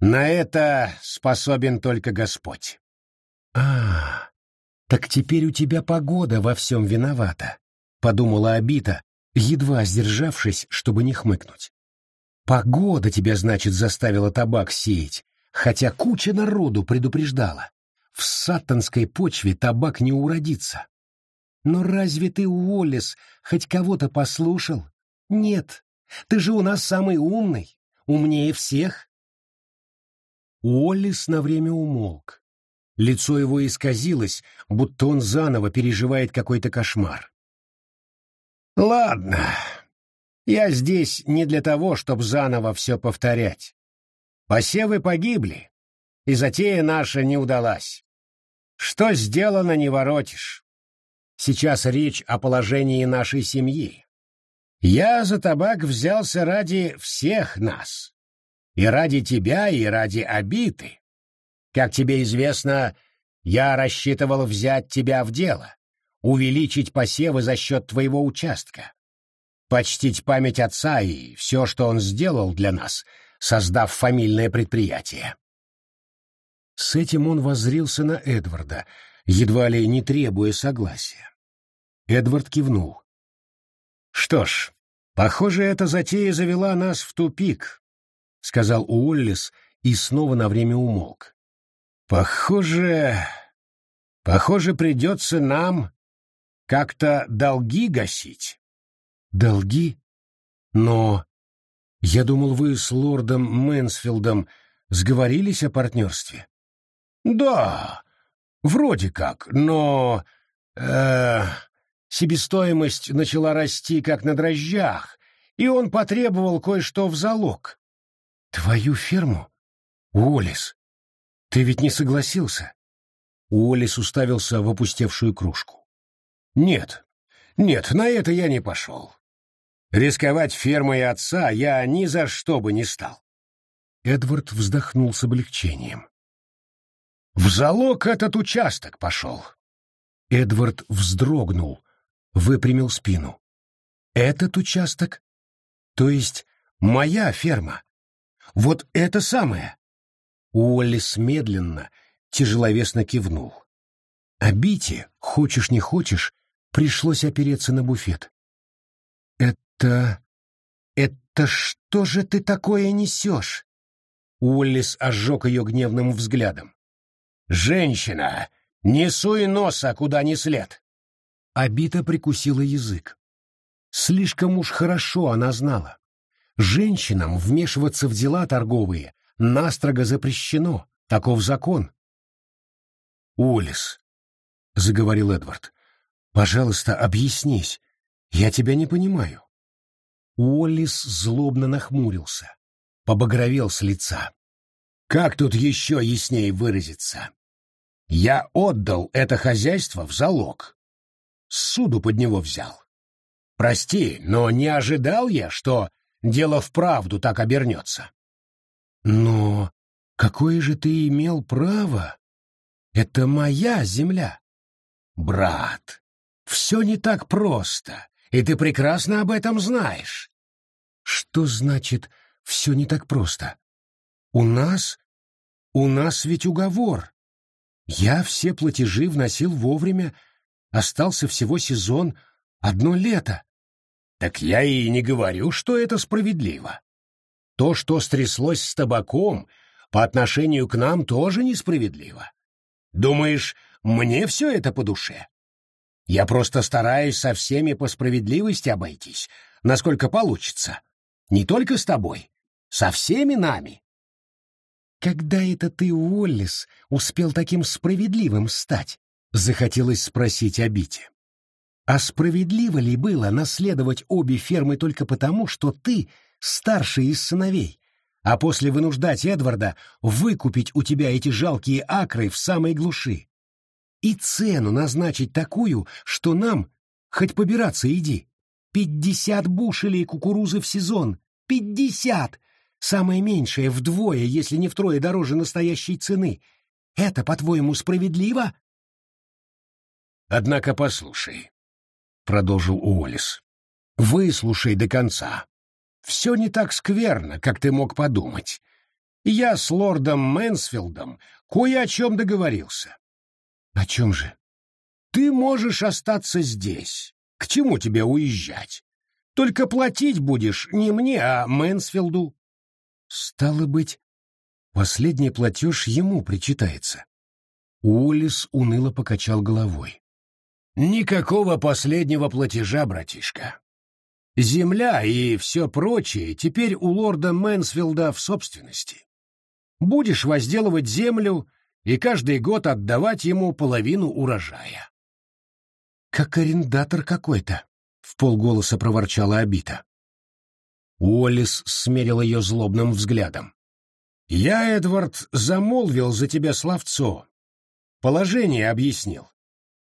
На это способен только Господь. А, так теперь у тебя погода во всем виновата, подумала Абита, едва сдержавшись, чтобы не хмыкнуть. Погода тебя, значит, заставила табак сеять, хотя куча народу предупреждала. В саттанской почве табак не уродится. Но разве ты, Уоллес, хоть кого-то послушал? Нет, ты же у нас самый умный, умнее всех. Уоллес на время умолк. Лицо его исказилось, будто он заново переживает какой-то кошмар. «Ладно, я здесь не для того, чтобы заново все повторять. Посевы погибли, и затея наша не удалась. Что сделано, не воротишь. Сейчас речь о положении нашей семьи. Я за табак взялся ради всех нас. И ради тебя, и ради обиты. Как тебе известно, я рассчитывал взять тебя в дело, увеличить посевы за счет твоего участка, почтить память отца и все, что он сделал для нас, создав фамильное предприятие. С этим он воззрился на Эдварда, едва ли не требуя согласия. Эдвард кивнул. «Что ж, похоже, эта затея завела нас в тупик», — сказал Уоллес и снова на время умолк. «Похоже... похоже, придется нам как-то долги гасить». «Долги? Но... Я думал, вы с лордом Мэнсфилдом сговорились о партнерстве». «Да, вроде как, но... Э, себестоимость начала расти как на дрожжах, и он потребовал кое-что в залог. Твою ферму? Уоллес, ты ведь не согласился? Уоллес уставился в опустевшую кружку. Нет, нет, на это я не пошел. Рисковать фермой отца я ни за что бы не стал. Эдвард вздохнул с облегчением. В залог этот участок пошел. Эдвард вздрогнул, выпрямил спину. «Этот участок? То есть моя ферма? Вот это самое?» Уоллес медленно, тяжеловесно кивнул. А Бите, хочешь не хочешь, пришлось опереться на буфет. «Это... это что же ты такое несешь?» Уоллес ожег ее гневным взглядом. «Женщина, не суй носа, куда ни след!» Абита прикусила язык. Слишком уж хорошо она знала. Женщинам вмешиваться в дела торговые настрого запрещено, таков закон. «Улис», — заговорил Эдвард, — «пожалуйста, объяснись, я тебя не понимаю». Уоллис злобно нахмурился, побагровел с лица. «Как тут еще яснее выразиться? Я отдал это хозяйство в залог суду под него взял. Прости, но не ожидал я, что дело вправду так обернется. Но какое же ты имел право? Это моя земля. Брат, все не так просто, и ты прекрасно об этом знаешь. Что значит «все не так просто»? У нас... У нас ведь уговор. Я все платежи вносил вовремя, Остался всего сезон, одно лето. Так я и не говорю, что это справедливо. То, что стряслось с табаком, по отношению к нам тоже несправедливо. Думаешь, мне все это по душе? Я просто стараюсь со всеми по справедливости обойтись, насколько получится. Не только с тобой, со всеми нами. Когда это ты, Уоллес, успел таким справедливым стать? Захотелось спросить о Бите. А справедливо ли было наследовать обе фермы только потому, что ты старший из сыновей, а после вынуждать Эдварда выкупить у тебя эти жалкие акры в самой глуши. И цену назначить такую, что нам хоть побираться иди. Пятьдесят бушелей кукурузы в сезон. Пятьдесят! Самое меньшее вдвое, если не втрое дороже настоящей цены. Это, по-твоему, справедливо? Однако послушай, — продолжил Уоллес, — выслушай до конца. Все не так скверно, как ты мог подумать. Я с лордом Мэнсфилдом кое о чем договорился. О чем же? Ты можешь остаться здесь. К чему тебе уезжать? Только платить будешь не мне, а Мэнсфилду. Стало быть, последний платеж ему причитается. Уоллес уныло покачал головой. Никакого последнего платежа, братишка. Земля и все прочее теперь у лорда Мэнсфилда в собственности. Будешь возделывать землю и каждый год отдавать ему половину урожая. «Как арендатор какой-то», — вполголоса проворчала Абита. Уоллес смерил ее злобным взглядом. «Я, Эдвард, замолвил за тебя словцо. Положение объяснил.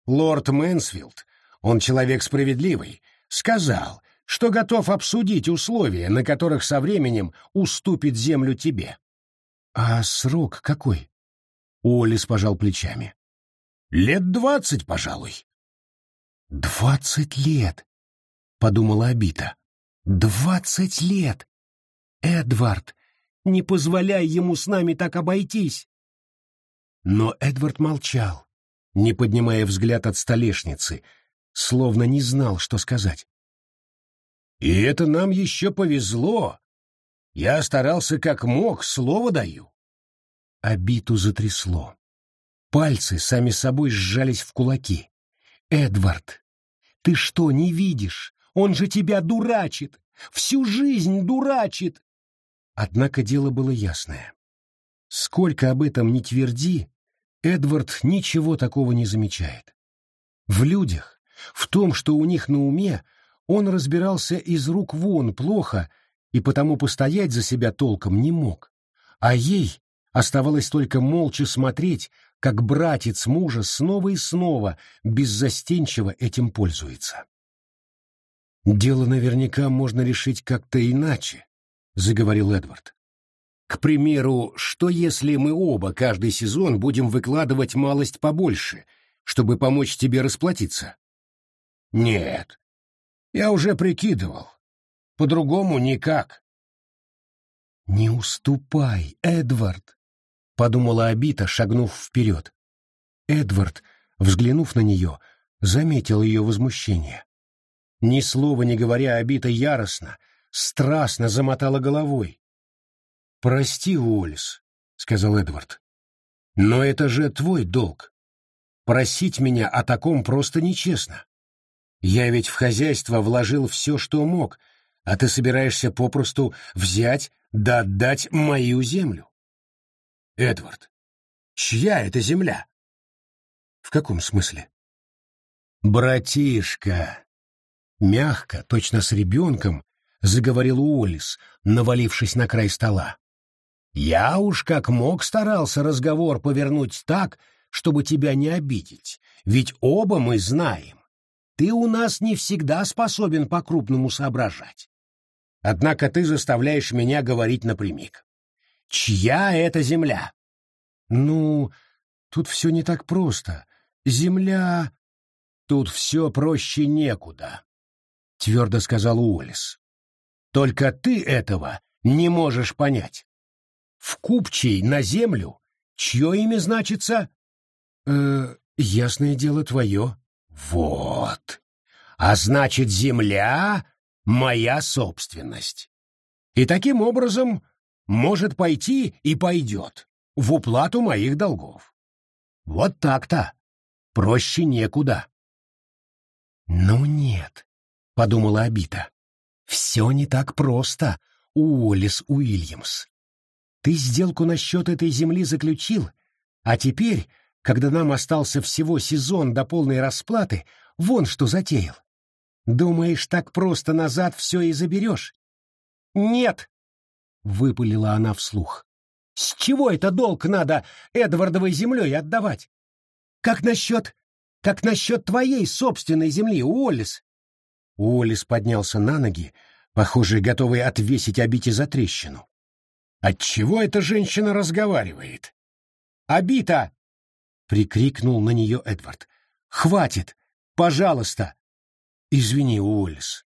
Лорд Мэнсфилд, он человек справедливый, сказал, что готов обсудить условия, на которых со временем уступит землю тебе. А срок какой? Уоллес пожал плечами. Лет двадцать, пожалуй. Двадцать лет, подумала Абита. Двадцать лет! Эдвард, не позволяй ему с нами так обойтись. Но Эдвард молчал, не поднимая взгляд от столешницы, словно не знал, что сказать. И это нам еще повезло. Я старался как мог, слово даю. Обиту затрясло. Пальцы сами собой сжались в кулаки. «Эдвард, ты что, не видишь? Он же тебя дурачит! Всю жизнь дурачит!» Однако дело было ясное. Сколько об этом не тверди, Эдвард ничего такого не замечает. В людях, в том, что у них на уме, он разбирался из рук вон плохо и потому постоять за себя толком не мог. А ей оставалось только молча смотреть, как братец мужа снова и снова беззастенчиво этим пользуется. «Дело наверняка можно решить как-то иначе», — заговорил Эдвард. «К примеру, что если мы оба каждый сезон будем выкладывать малость побольше, чтобы помочь тебе расплатиться?» «Нет, я уже прикидывал. По-другому никак. «Не уступай, Эдвард!» — подумала Абита, шагнув вперед. Эдвард, взглянув на нее, заметил ее возмущение. Ни слова не говоря, Абита яростно, страстно замотала головой. «Прости, Уоллес», — сказал Эдвард, — «но это же твой долг. Просить меня о таком просто нечестно. Я ведь в хозяйство вложил все, что мог, а ты собираешься попросту взять да отдать мою землю. Эдвард, чья это земля? В каком смысле? Братишка, мягко, точно с ребенком, заговорил Уоллес, навалившись на край стола. Я уж как мог старался разговор повернуть так, чтобы тебя не обидеть, ведь оба мы знаем, ты у нас не всегда способен по-крупному соображать. Однако ты заставляешь меня говорить напрямик. Чья это земля? Ну, тут все не так просто. Земля... Тут все проще некуда, — твердо сказал Уоллес. Только ты этого не можешь понять. В купчей на землю чье имя значится? Э, ясное дело твое. Вот. А значит, земля — моя собственность. И таким образом может пойти и пойдет в уплату моих долгов. Вот так-то. Проще некуда. Ну нет, — подумала Абита. Все не так просто, Уоллес Уильямс. Ты сделку насчет этой земли заключил, а теперь когда нам остался всего сезон до полной расплаты, вон что затеял. Думаешь, так просто назад все и заберешь? Нет. — выпалила она вслух. «С чего это долг надо Эдвардовой землей отдавать? Как насчет... как насчет твоей собственной земли, Уоллес?» Уоллес поднялся на ноги, похоже, готовый отвесить обите за трещину. «Отчего эта женщина разговаривает?» «Обита!» — прикрикнул на нее Эдвард. «Хватит! Пожалуйста!» «Извини, Уоллес.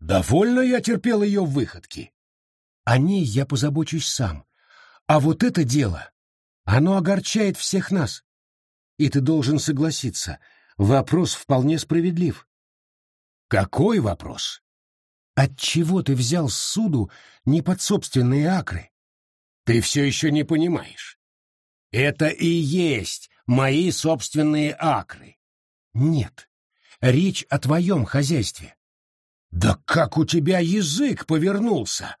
Довольно я терпел ее выходки. О ней я позабочусь сам. А вот это дело, оно огорчает всех нас. И ты должен согласиться, вопрос вполне справедлив. Какой вопрос? Отчего ты взял суду не под собственные акры? Ты все еще не понимаешь. Это и есть мои собственные акры. Нет, речь о твоем хозяйстве. Да как у тебя язык повернулся?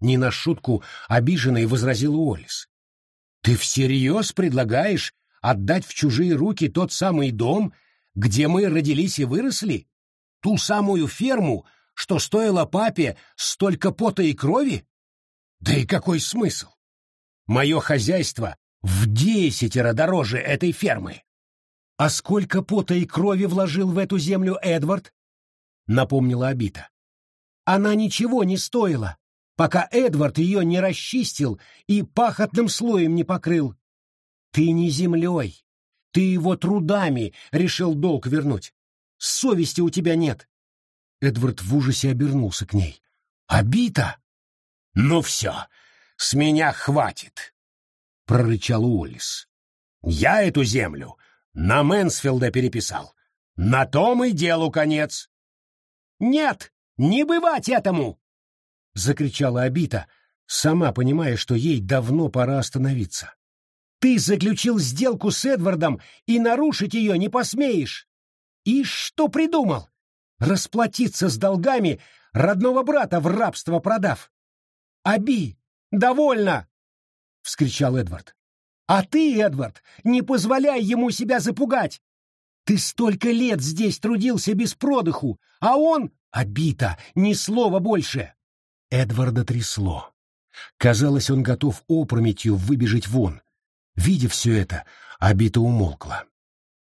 Не на шутку обиженный возразил Уоллес. Ты всерьез предлагаешь отдать в чужие руки тот самый дом, где мы родились и выросли? Ту самую ферму, что стоило папе столько пота и крови? Да и какой смысл? Мое хозяйство в десятеро дороже этой фермы. А сколько пота и крови вложил в эту землю Эдвард? Напомнила Абита. Она ничего не стоила, пока Эдвард ее не расчистил и пахотным слоем не покрыл. Ты не землей, ты его трудами решил долг вернуть. Совести у тебя нет. Эдвард в ужасе обернулся к ней. Обита? Ну все, с меня хватит, прорычал Уоллес. Я эту землю на Мэнсфилда переписал. На том и делу конец. Нет, не бывать этому! Закричала Абита, сама понимая, что ей давно пора остановиться. Ты заключил сделку с Эдвардом и нарушить ее не посмеешь. И что придумал? Расплатиться с долгами родного брата в рабство продав. Аби, довольно! — вскричал Эдвард. «А ты, Эдвард, не позволяй ему себя запугать! Ты столько лет здесь трудился без продыху, а он — обита, ни слова больше!» Эдварда трясло. Казалось, он готов опрометью выбежать вон. Видя все это, обита умолкла.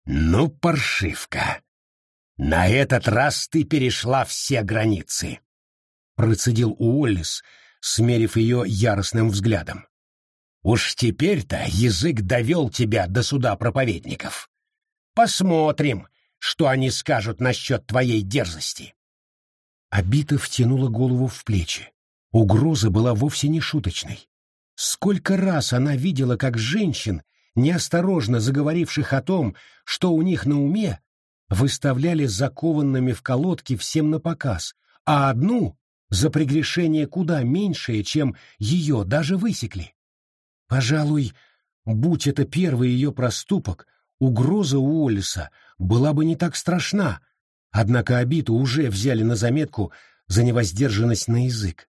«Ну, паршивка! На этот раз ты перешла все границы!» Процедил Уоллес, смерив ее яростным взглядом. Уж теперь-то язык довел тебя до суда проповедников. Посмотрим, что они скажут насчет твоей дерзости. Обита втянула голову в плечи. Угроза была вовсе не шуточной. Сколько раз она видела, как женщин, неосторожно заговоривших о том, что у них на уме, выставляли закованными в колодки всем на показ, а одну за прегрешение куда меньшее, чем ее, даже высекли. Пожалуй, будь это первый ее проступок, угроза Уоллеса была бы не так страшна, однако обиду уже взяли на заметку за невоздержанность на язык.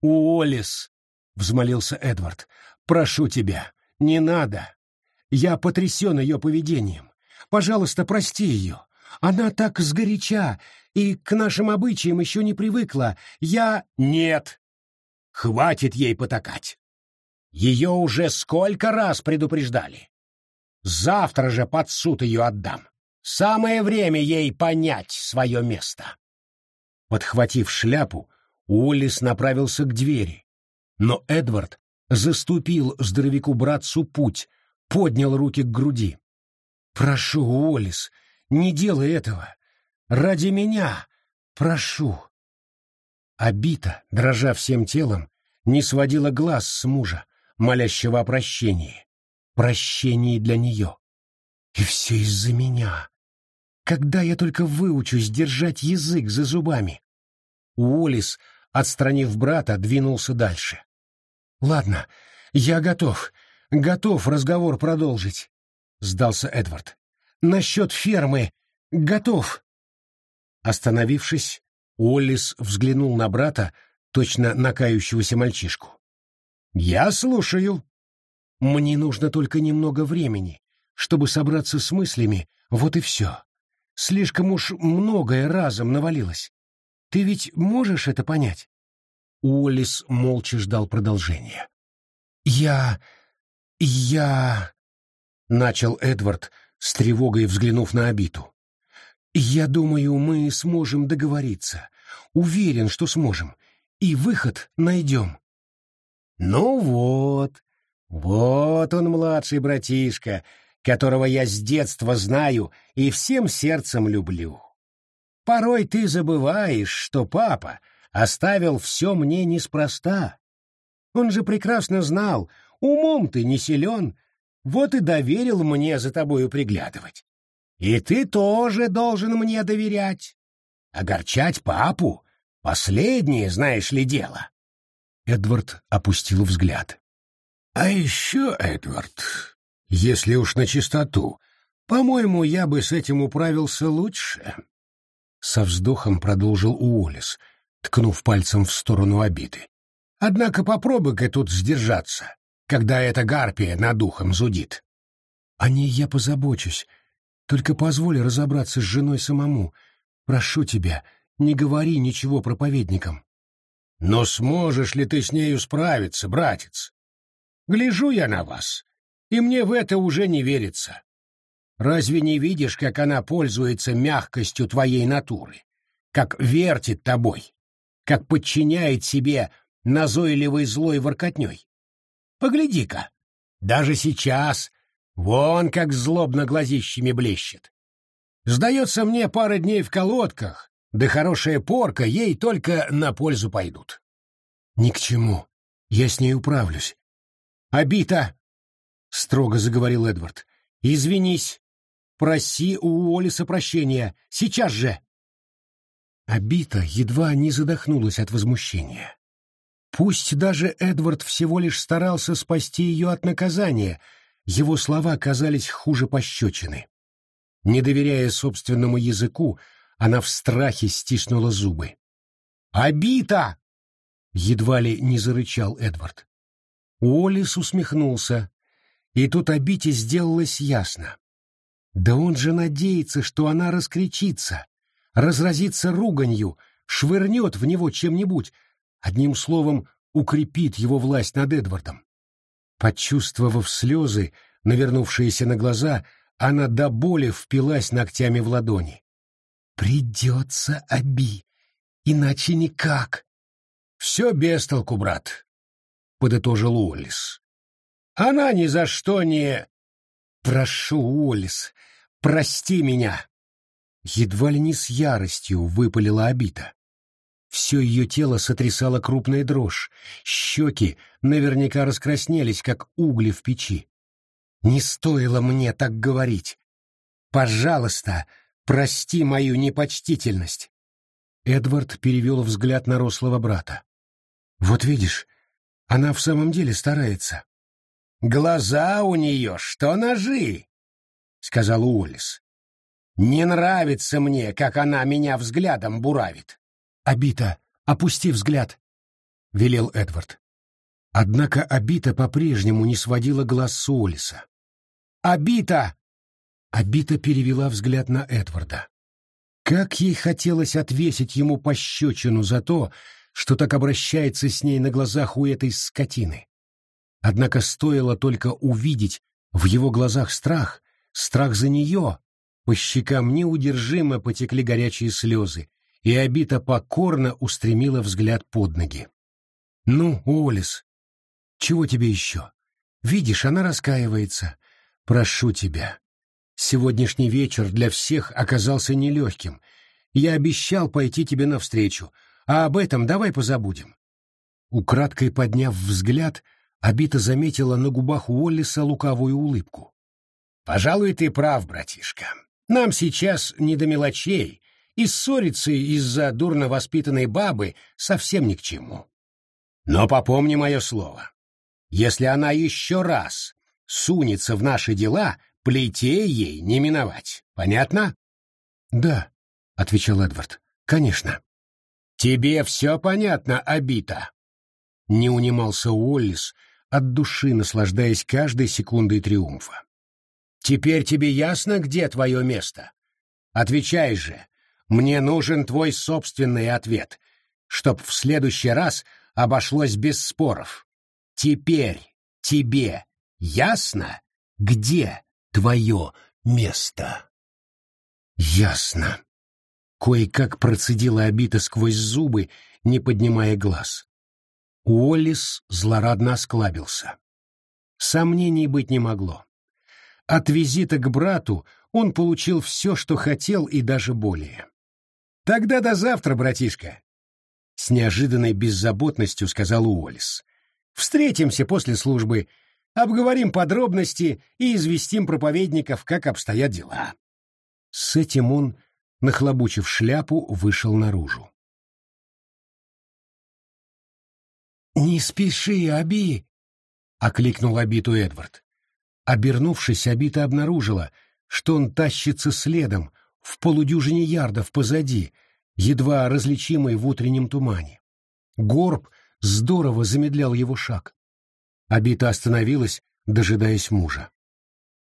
«Уоллес!» — взмолился Эдвард. «Прошу тебя, не надо. Я потрясен ее поведением. Пожалуйста, прости ее. Она так сгоряча и к нашим обычаям еще не привыкла. Я...» «Нет! Хватит ей потакать!» Ее уже сколько раз предупреждали. Завтра же под суд ее отдам. Самое время ей понять свое место. Подхватив шляпу, Уоллес направился к двери. Но Эдвард заступил здоровяку-братцу путь, поднял руки к груди. «Прошу, Уоллес, не делай этого. Ради меня. Прошу». Обита, дрожа всем телом, не сводила глаз с мужа, молящего о прощении. Прощении для нее. И все из-за меня. Когда я только выучусь держать язык за зубами? Уоллес, отстранив брата, двинулся дальше. «Ладно, я готов. Готов разговор продолжить», — сдался Эдвард. «Насчет фермы. Готов». Остановившись, Уоллес взглянул на брата, точно на кающегося мальчишку. «Я слушаю». «Мне нужно только немного времени, чтобы собраться с мыслями, вот и все. Слишком уж многое разом навалилось. Ты ведь можешь это понять?» Уоллес молча ждал продолжения. «Я... я...» — начал Эдвард, с тревогой взглянув на обиту. «Я думаю, мы сможем договориться. Уверен, что сможем. И выход найдем». «Ну вот, вот он, младший братишка, которого я с детства знаю и всем сердцем люблю. Порой ты забываешь, что папа оставил все мне неспроста. Он же прекрасно знал, умом ты не силен, вот и доверил мне за тобою приглядывать. И ты тоже должен мне доверять. Огорчать папу — последнее, знаешь ли, дело. Эдвард опустил взгляд. — А еще, Эдвард, если уж на чистоту, по-моему, я бы с этим управился лучше. Со вздохом продолжил Уоллес, ткнув пальцем в сторону обиды. Однако попробуй-ка тут сдержаться, когда эта гарпия над духом зудит. О ней я позабочусь. Только позволь разобраться с женой самому. Прошу тебя, не говори ничего проповедникам. Но сможешь ли ты с нею справиться, братец? Гляжу я на вас, и мне в это уже не верится. Разве не видишь, как она пользуется мягкостью твоей натуры, как вертит тобой, как подчиняет себе назойливой злой воркотней? Погляди-ка, даже сейчас вон как злобно глазищами блещет. Сдается мне, пара дней в колодках, да хорошая порка ей только на пользу пойдут. Ни к чему, я с ней управлюсь. Обита, — строго заговорил Эдвард, — извинись, Проси у Уоллеса прощения. Сейчас же!» Обита едва не задохнулась от возмущения. Пусть даже Эдвард всего лишь старался спасти ее от наказания, его слова казались хуже пощечины. Не доверяя собственному языку, она в страхе стиснула зубы. «Обита!» — едва ли не зарычал Эдвард. Уоллес усмехнулся, и тут обите сделалось ясно. Да он же надеется, что она раскричится, разразится руганью, швырнет в него чем-нибудь, одним словом, укрепит его власть над Эдвардом. Почувствовав слезы, навернувшиеся на глаза, она до боли впилась ногтями в ладони. «Придется, Аби, иначе никак». «Все без толку, брат», — подытожил Уоллес. «Она ни за что не...» «Прошу, Уоллес, прости меня!» Едва ли не с яростью выпалила обита. Все ее тело сотрясало крупная дрожь, щеки наверняка раскраснелись, как угли в печи. «Не стоило мне так говорить! Пожалуйста, прости мою непочтительность!» Эдвард перевел взгляд на рослого брата. «Вот видишь, она в самом деле старается. Глаза у нее, что ножи, — сказал Уоллес. Не нравится мне, как она меня взглядом буравит. Обита, опусти взгляд, — велел Эдвард. Однако Обита по-прежнему не сводила глаз с Уоллеса. «Обита!» Обита перевела взгляд на Эдварда. Как ей хотелось отвесить ему пощечину за то, что так обращается с ней на глазах у этой скотины. Однако стоило только увидеть в его глазах страх, страх за нее, по щекам неудержимо потекли горячие слезы, и обита покорно устремила взгляд под ноги. «Ну, Олис, чего тебе еще? Видишь, она раскаивается. Прошу тебя. Сегодняшний вечер для всех оказался нелегким. Я обещал пойти тебе навстречу, а об этом давай позабудем». Украдкой подняв взгляд, — Абита заметила на губах Уоллиса лукавую улыбку. «Пожалуй, ты прав, братишка. Нам сейчас не до мелочей, и ссориться из-за дурно воспитанной бабы совсем ни к чему. Но попомни мое слово. Если она еще раз сунется в наши дела, плетей ей не миновать. Понятно?» «Да», — отвечал Эдвард, — «конечно». «Тебе все понятно, Абита?» Не унимался Уоллис, — от души наслаждаясь каждой секундой триумфа. «Теперь тебе ясно, где твое место? Отвечай же, мне нужен твой собственный ответ, чтоб в следующий раз обошлось без споров. Теперь тебе ясно, где твое место? Ясно. Кое-как процедила обита сквозь зубы, не поднимая глаз. Уоллис злорадно осклабился. Сомнений быть не могло. От визита к брату он получил все, что хотел, и даже более. «Тогда до завтра, братишка!» С неожиданной беззаботностью сказал Уоллес. «Встретимся после службы, обговорим подробности и известим проповедников, как обстоят дела». С этим он, нахлобучив шляпу, вышел наружу. «Не спеши, Аби!» — окликнул Абиту Эдвард. Обернувшись, Абита обнаружила, что он тащится следом, в полудюжине ярдов позади, едва различимый в утреннем тумане. Горб здорово замедлял его шаг. Абита остановилась, дожидаясь мужа.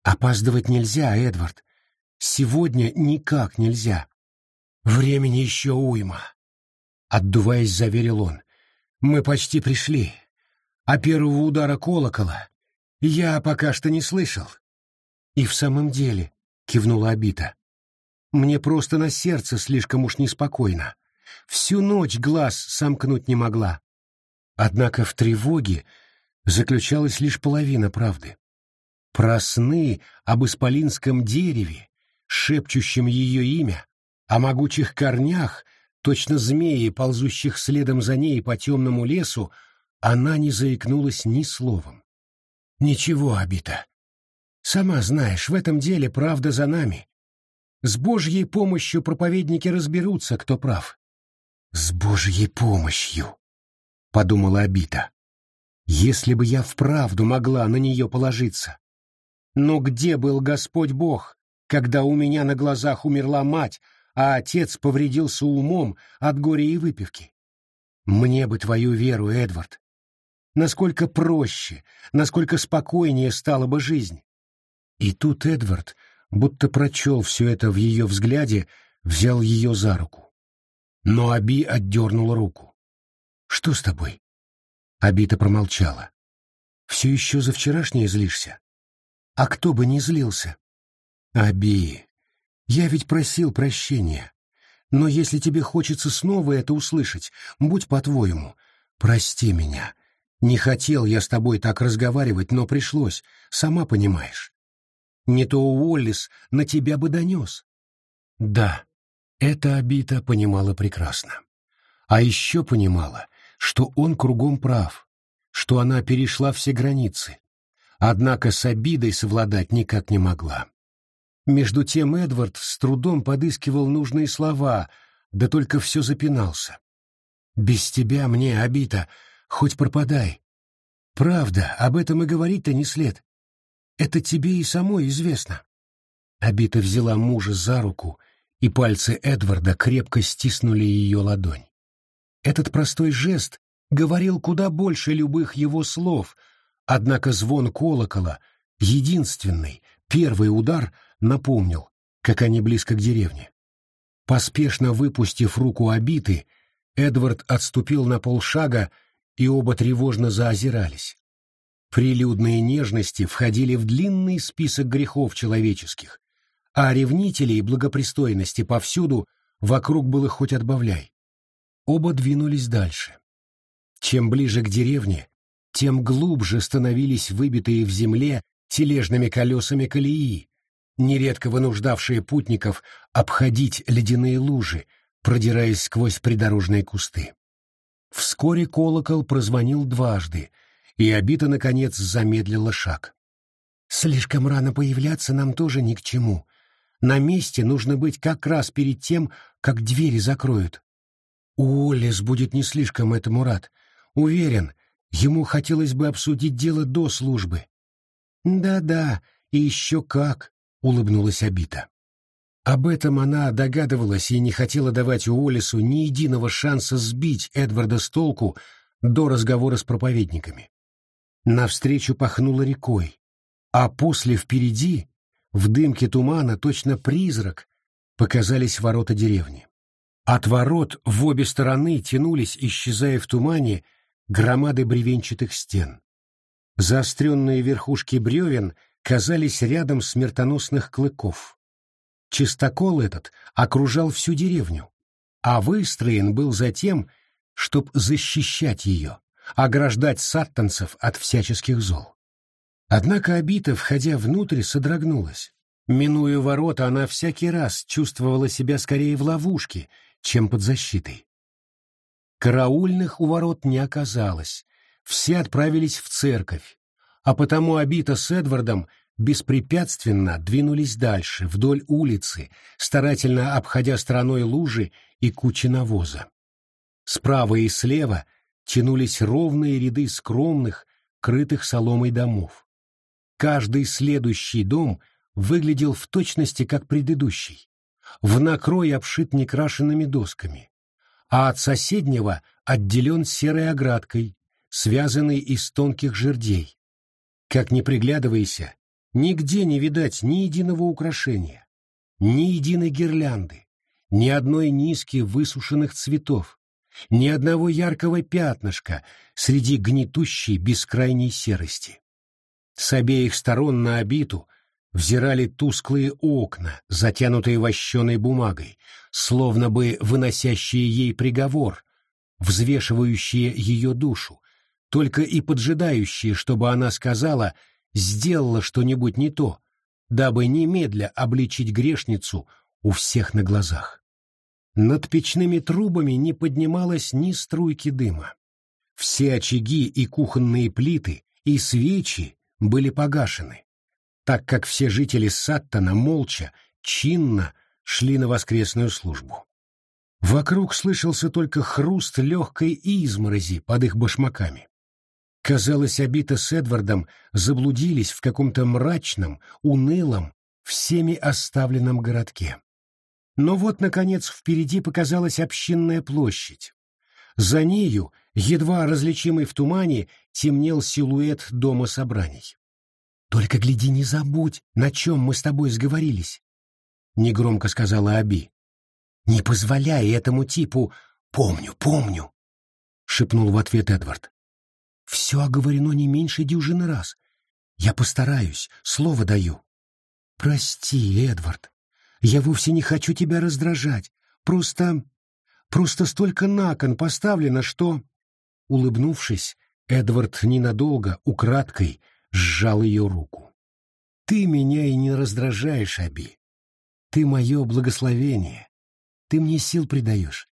«Опаздывать нельзя, Эдвард. Сегодня никак нельзя. Времени еще уйма». Отдуваясь, заверил он. «Мы почти пришли. А первого удара колокола я пока что не слышал. И в самом деле, кивнула Абита, мне просто на сердце слишком уж неспокойно. Всю ночь глаз сомкнуть не могла. Однако в тревоге заключалась лишь половина правды. Про сны об исполинском дереве, шепчущем ее имя, о могучих корнях, точно змеи, ползущих следом за ней по темному лесу, она не заикнулась ни словом. Ничего, Абита. Сама знаешь, в этом деле правда за нами. С Божьей помощью проповедники разберутся, кто прав. С Божьей помощью, подумала Абита. Если бы я вправду могла на нее положиться. Но где был Господь Бог, когда у меня на глазах умерла мать, а отец повредился умом от горя и выпивки? Мне бы твою веру, Эдвард насколько проще, насколько спокойнее стала бы жизнь. И тут Эдвард, будто прочел все это в ее взгляде, взял ее за руку. Но Аби отдернула руку. «Что с тобой?» Аби-то промолчала. «Все еще за вчерашнее злишься?» «А кто бы не злился?» «Аби, я ведь просил прощения. Но если тебе хочется снова это услышать, будь по-твоему, прости меня, не хотел я с тобой так разговаривать, но пришлось, сама понимаешь. Не то Уоллес на тебя бы донес. Да, эта обита понимала прекрасно. А еще понимала, что он кругом прав, что она перешла все границы. Однако с обидой совладать никак не могла. Между тем Эдвард с трудом подыскивал нужные слова, да только все запинался. «Без тебя мне обита, хоть пропадай. Правда, об этом и говорить-то не след. Это тебе и самой известно. Абита взяла мужа за руку, и пальцы Эдварда крепко стиснули ее ладонь. Этот простой жест говорил куда больше любых его слов, однако звон колокола, единственный, первый удар, напомнил, как они близко к деревне. Поспешно выпустив руку обиты, Эдвард отступил на полшага и оба тревожно заозирались. Прилюдные нежности входили в длинный список грехов человеческих, а ревнителей благопристойности повсюду вокруг было хоть отбавляй. Оба двинулись дальше. Чем ближе к деревне, тем глубже становились выбитые в земле тележными колесами колеи, нередко вынуждавшие путников обходить ледяные лужи, продираясь сквозь придорожные кусты. Вскоре колокол прозвонил дважды, и обита, наконец, замедлила шаг. «Слишком рано появляться нам тоже ни к чему. На месте нужно быть как раз перед тем, как двери закроют. Уоллес будет не слишком этому рад. Уверен, ему хотелось бы обсудить дело до службы». «Да-да, и еще как», — улыбнулась Абита. Об этом она догадывалась и не хотела давать Уоллесу ни единого шанса сбить Эдварда с толку до разговора с проповедниками. Навстречу пахнуло рекой, а после впереди, в дымке тумана, точно призрак, показались ворота деревни. От ворот в обе стороны тянулись, исчезая в тумане, громады бревенчатых стен. Заостренные верхушки бревен казались рядом смертоносных клыков. Чистокол этот окружал всю деревню, а выстроен был затем, чтоб защищать ее, ограждать саттанцев от всяческих зол. Однако Абита, входя внутрь, содрогнулась. Минуя ворота, она всякий раз чувствовала себя скорее в ловушке, чем под защитой. Караульных у ворот не оказалось, все отправились в церковь, а потому Абита с Эдвардом беспрепятственно двинулись дальше, вдоль улицы, старательно обходя стороной лужи и кучи навоза. Справа и слева тянулись ровные ряды скромных, крытых соломой домов. Каждый следующий дом выглядел в точности как предыдущий, в накрой обшит некрашенными досками, а от соседнего отделен серой оградкой, связанной из тонких жердей. Как ни приглядывайся, нигде не видать ни единого украшения, ни единой гирлянды, ни одной низки высушенных цветов, ни одного яркого пятнышка среди гнетущей бескрайней серости. С обеих сторон на обиту взирали тусклые окна, затянутые вощеной бумагой, словно бы выносящие ей приговор, взвешивающие ее душу, только и поджидающие, чтобы она сказала, сделала что-нибудь не то, дабы немедля обличить грешницу у всех на глазах. Над печными трубами не поднималось ни струйки дыма. Все очаги и кухонные плиты, и свечи были погашены, так как все жители Саттона молча, чинно шли на воскресную службу. Вокруг слышался только хруст легкой изморози под их башмаками. Казалось, Абита с Эдвардом заблудились в каком-то мрачном, унылом, всеми оставленном городке. Но вот, наконец, впереди показалась общинная площадь. За нею, едва различимый в тумане, темнел силуэт дома собраний. «Только гляди, не забудь, на чем мы с тобой сговорились», — негромко сказала Аби. «Не позволяй этому типу...» «Помню, помню», — шепнул в ответ Эдвард. Все оговорено не меньше дюжины раз. Я постараюсь, слово даю. Прости, Эдвард. Я вовсе не хочу тебя раздражать. Просто... просто столько на кон поставлено, что...» Улыбнувшись, Эдвард ненадолго, украдкой, сжал ее руку. «Ты меня и не раздражаешь, Аби. Ты мое благословение. Ты мне сил придаешь.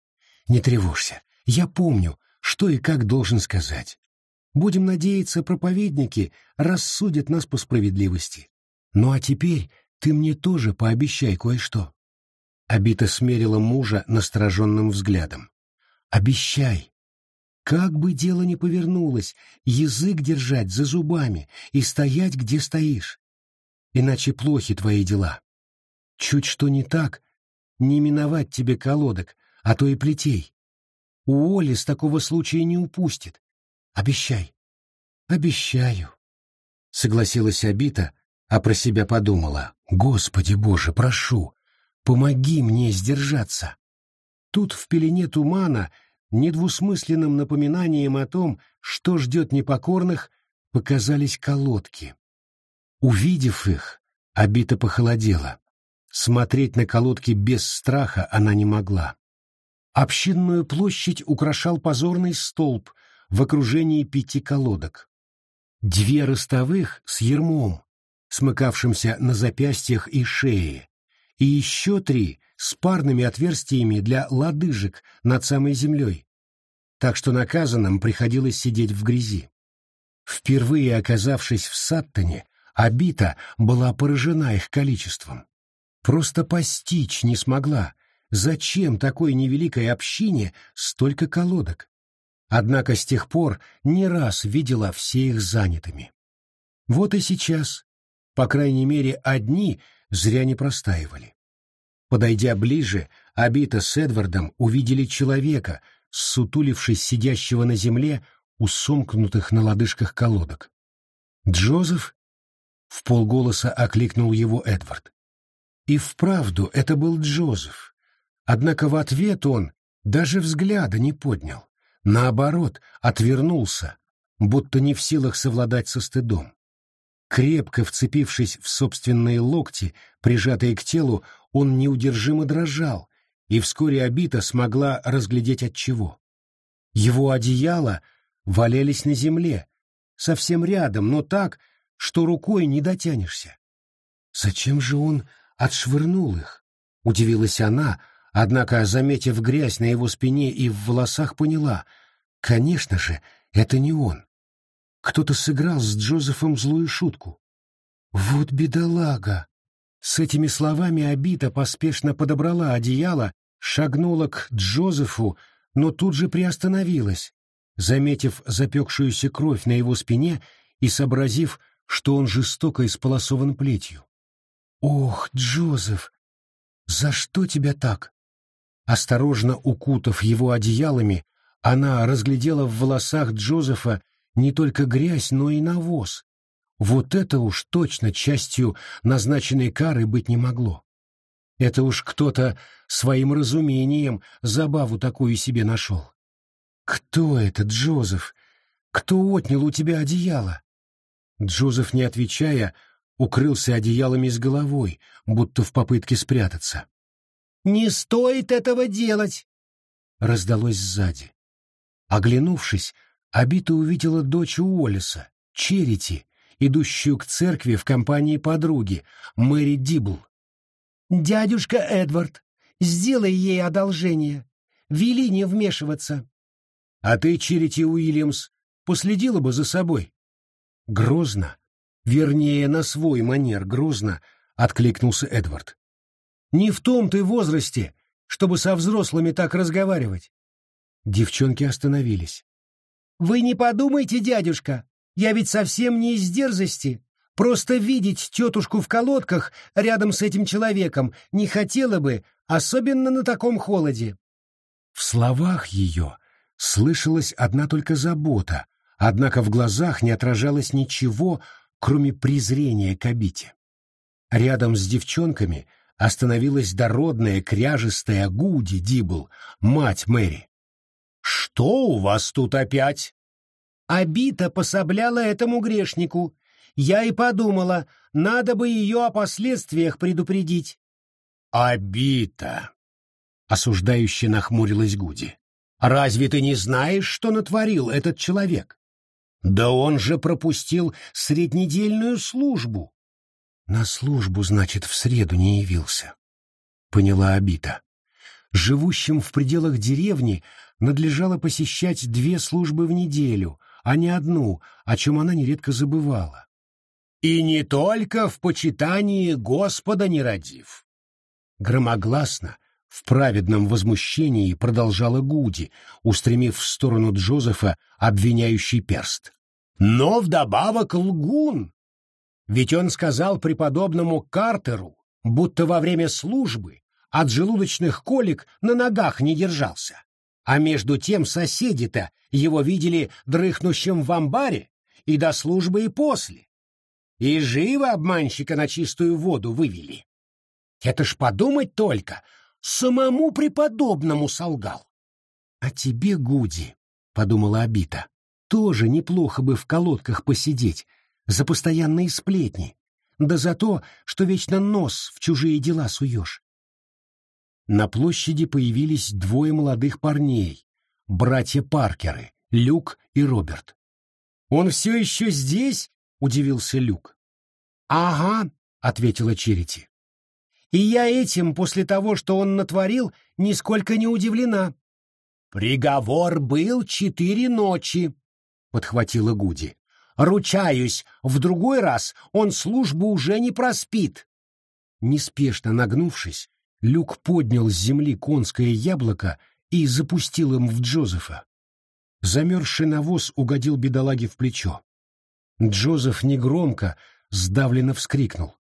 Не тревожься. Я помню, что и как должен сказать. Будем надеяться, проповедники рассудят нас по справедливости. Ну а теперь ты мне тоже пообещай кое-что. Абита смерила мужа настороженным взглядом. Обещай. Как бы дело ни повернулось, язык держать за зубами и стоять, где стоишь. Иначе плохи твои дела. Чуть что не так, не миновать тебе колодок, а то и плетей. У Оли с такого случая не упустит. Обещай. Обещаю. Согласилась Абита, а про себя подумала. Господи Боже, прошу, помоги мне сдержаться. Тут в пелене тумана, недвусмысленным напоминанием о том, что ждет непокорных, показались колодки. Увидев их, Абита похолодела. Смотреть на колодки без страха она не могла. Общинную площадь украшал позорный столб в окружении пяти колодок. Две ростовых с ермом, смыкавшимся на запястьях и шее, и еще три с парными отверстиями для лодыжек над самой землей, так что наказанным приходилось сидеть в грязи. Впервые оказавшись в Саттоне, Абита была поражена их количеством. Просто постичь не смогла, зачем такой невеликой общине столько колодок однако с тех пор не раз видела все их занятыми. Вот и сейчас, по крайней мере, одни зря не простаивали. Подойдя ближе, Абита с Эдвардом увидели человека, сутулившись сидящего на земле у сомкнутых на лодыжках колодок. «Джозеф?» — в полголоса окликнул его Эдвард. И вправду это был Джозеф, однако в ответ он даже взгляда не поднял наоборот, отвернулся, будто не в силах совладать со стыдом. Крепко вцепившись в собственные локти, прижатые к телу, он неудержимо дрожал, и вскоре Абита смогла разглядеть от чего. Его одеяла валялись на земле, совсем рядом, но так, что рукой не дотянешься. Зачем же он отшвырнул их? Удивилась она, однако, заметив грязь на его спине и в волосах, поняла. Конечно же, это не он. Кто-то сыграл с Джозефом злую шутку. Вот бедолага! С этими словами Абита поспешно подобрала одеяло, шагнула к Джозефу, но тут же приостановилась, заметив запекшуюся кровь на его спине и сообразив, что он жестоко исполосован плетью. «Ох, Джозеф, за что тебя так?» Осторожно укутав его одеялами, она разглядела в волосах Джозефа не только грязь, но и навоз. Вот это уж точно частью назначенной кары быть не могло. Это уж кто-то своим разумением забаву такую себе нашел. «Кто это, Джозеф? Кто отнял у тебя одеяло?» Джозеф, не отвечая, укрылся одеялами с головой, будто в попытке спрятаться. «Не стоит этого делать!» раздалось сзади. Оглянувшись, Абита увидела дочь Уоллеса, Черити, идущую к церкви в компании подруги, Мэри Дибл. «Дядюшка Эдвард, сделай ей одолжение. Вели не вмешиваться». «А ты, Черити Уильямс, последила бы за собой». Грозно, вернее, на свой манер грозно, откликнулся Эдвард. «Не в том ты возрасте, чтобы со взрослыми так разговаривать». Девчонки остановились. «Вы не подумайте, дядюшка, я ведь совсем не из дерзости. Просто видеть тетушку в колодках рядом с этим человеком не хотела бы, особенно на таком холоде. В словах ее слышалась одна только забота, однако в глазах не отражалось ничего, кроме презрения к обите. Рядом с девчонками остановилась дородная кряжестая Гуди Дибл, мать Мэри. «Что у вас тут опять?» Обита пособляла этому грешнику, я и подумала, надо бы ее о последствиях предупредить. «Обита!» — осуждающе нахмурилась Гуди. «Разве ты не знаешь, что натворил этот человек? Да он же пропустил среднедельную службу!» «На службу, значит, в среду не явился», — поняла Обита. Живущим в пределах деревни надлежало посещать две службы в неделю, а не одну, о чем она нередко забывала. И не только в почитании Господа не родив. Громогласно, в праведном возмущении продолжала Гуди, устремив в сторону Джозефа обвиняющий перст. Но вдобавок лгун. Ведь он сказал преподобному Картеру, будто во время службы от желудочных колик на ногах не держался. А между тем соседи-то его видели дрыхнущим в амбаре и до службы, и после и живо обманщика на чистую воду вывели. Это ж подумать только, самому преподобному солгал. — А тебе, Гуди, — подумала Абита, — тоже неплохо бы в колодках посидеть за постоянные сплетни, да за то, что вечно нос в чужие дела суешь. На площади появились двое молодых парней, братья Паркеры, Люк и Роберт. «Он все еще здесь?» — удивился Люк. «Ага», — ответила Черити. «И я этим, после того, что он натворил, нисколько не удивлена». «Приговор был четыре ночи», — подхватила Гуди. «Ручаюсь, в другой раз он службу уже не проспит». Неспешно нагнувшись, Люк поднял с земли конское яблоко и запустил им в Джозефа. Замерзший навоз угодил бедолаге в плечо. Джозеф негромко, сдавленно вскрикнул.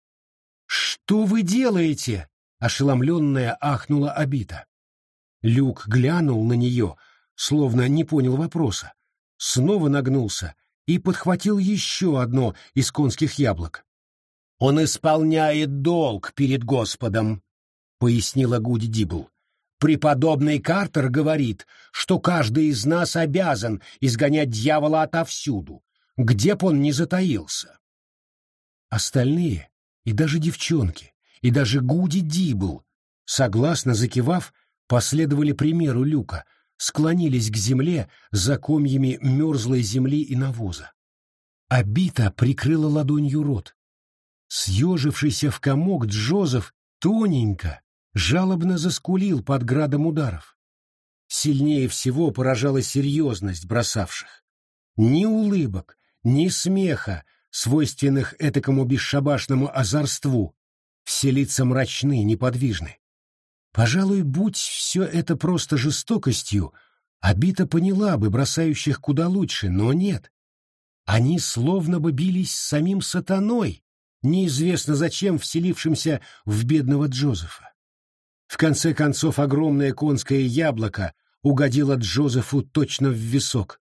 «Что вы делаете?» — ошеломленная ахнула обита. Люк глянул на нее, словно не понял вопроса, снова нагнулся и подхватил еще одно из конских яблок. «Он исполняет долг перед Господом», — пояснила Гуди Дибл. Преподобный Картер говорит, что каждый из нас обязан изгонять дьявола отовсюду, где б он ни затаился. Остальные, и даже девчонки, и даже Гуди Дибл, согласно закивав, последовали примеру Люка, склонились к земле за комьями мерзлой земли и навоза. Абита прикрыла ладонью рот. Съежившийся в комок Джозеф тоненько, жалобно заскулил под градом ударов. Сильнее всего поражала серьезность бросавших. Ни улыбок, ни смеха, свойственных этакому бесшабашному озорству, все лица мрачны, неподвижны. Пожалуй, будь все это просто жестокостью, Абита поняла бы бросающих куда лучше, но нет. Они словно бы бились с самим сатаной, неизвестно зачем вселившимся в бедного Джозефа. В конце концов огромное конское яблоко угодило Джозефу точно в висок.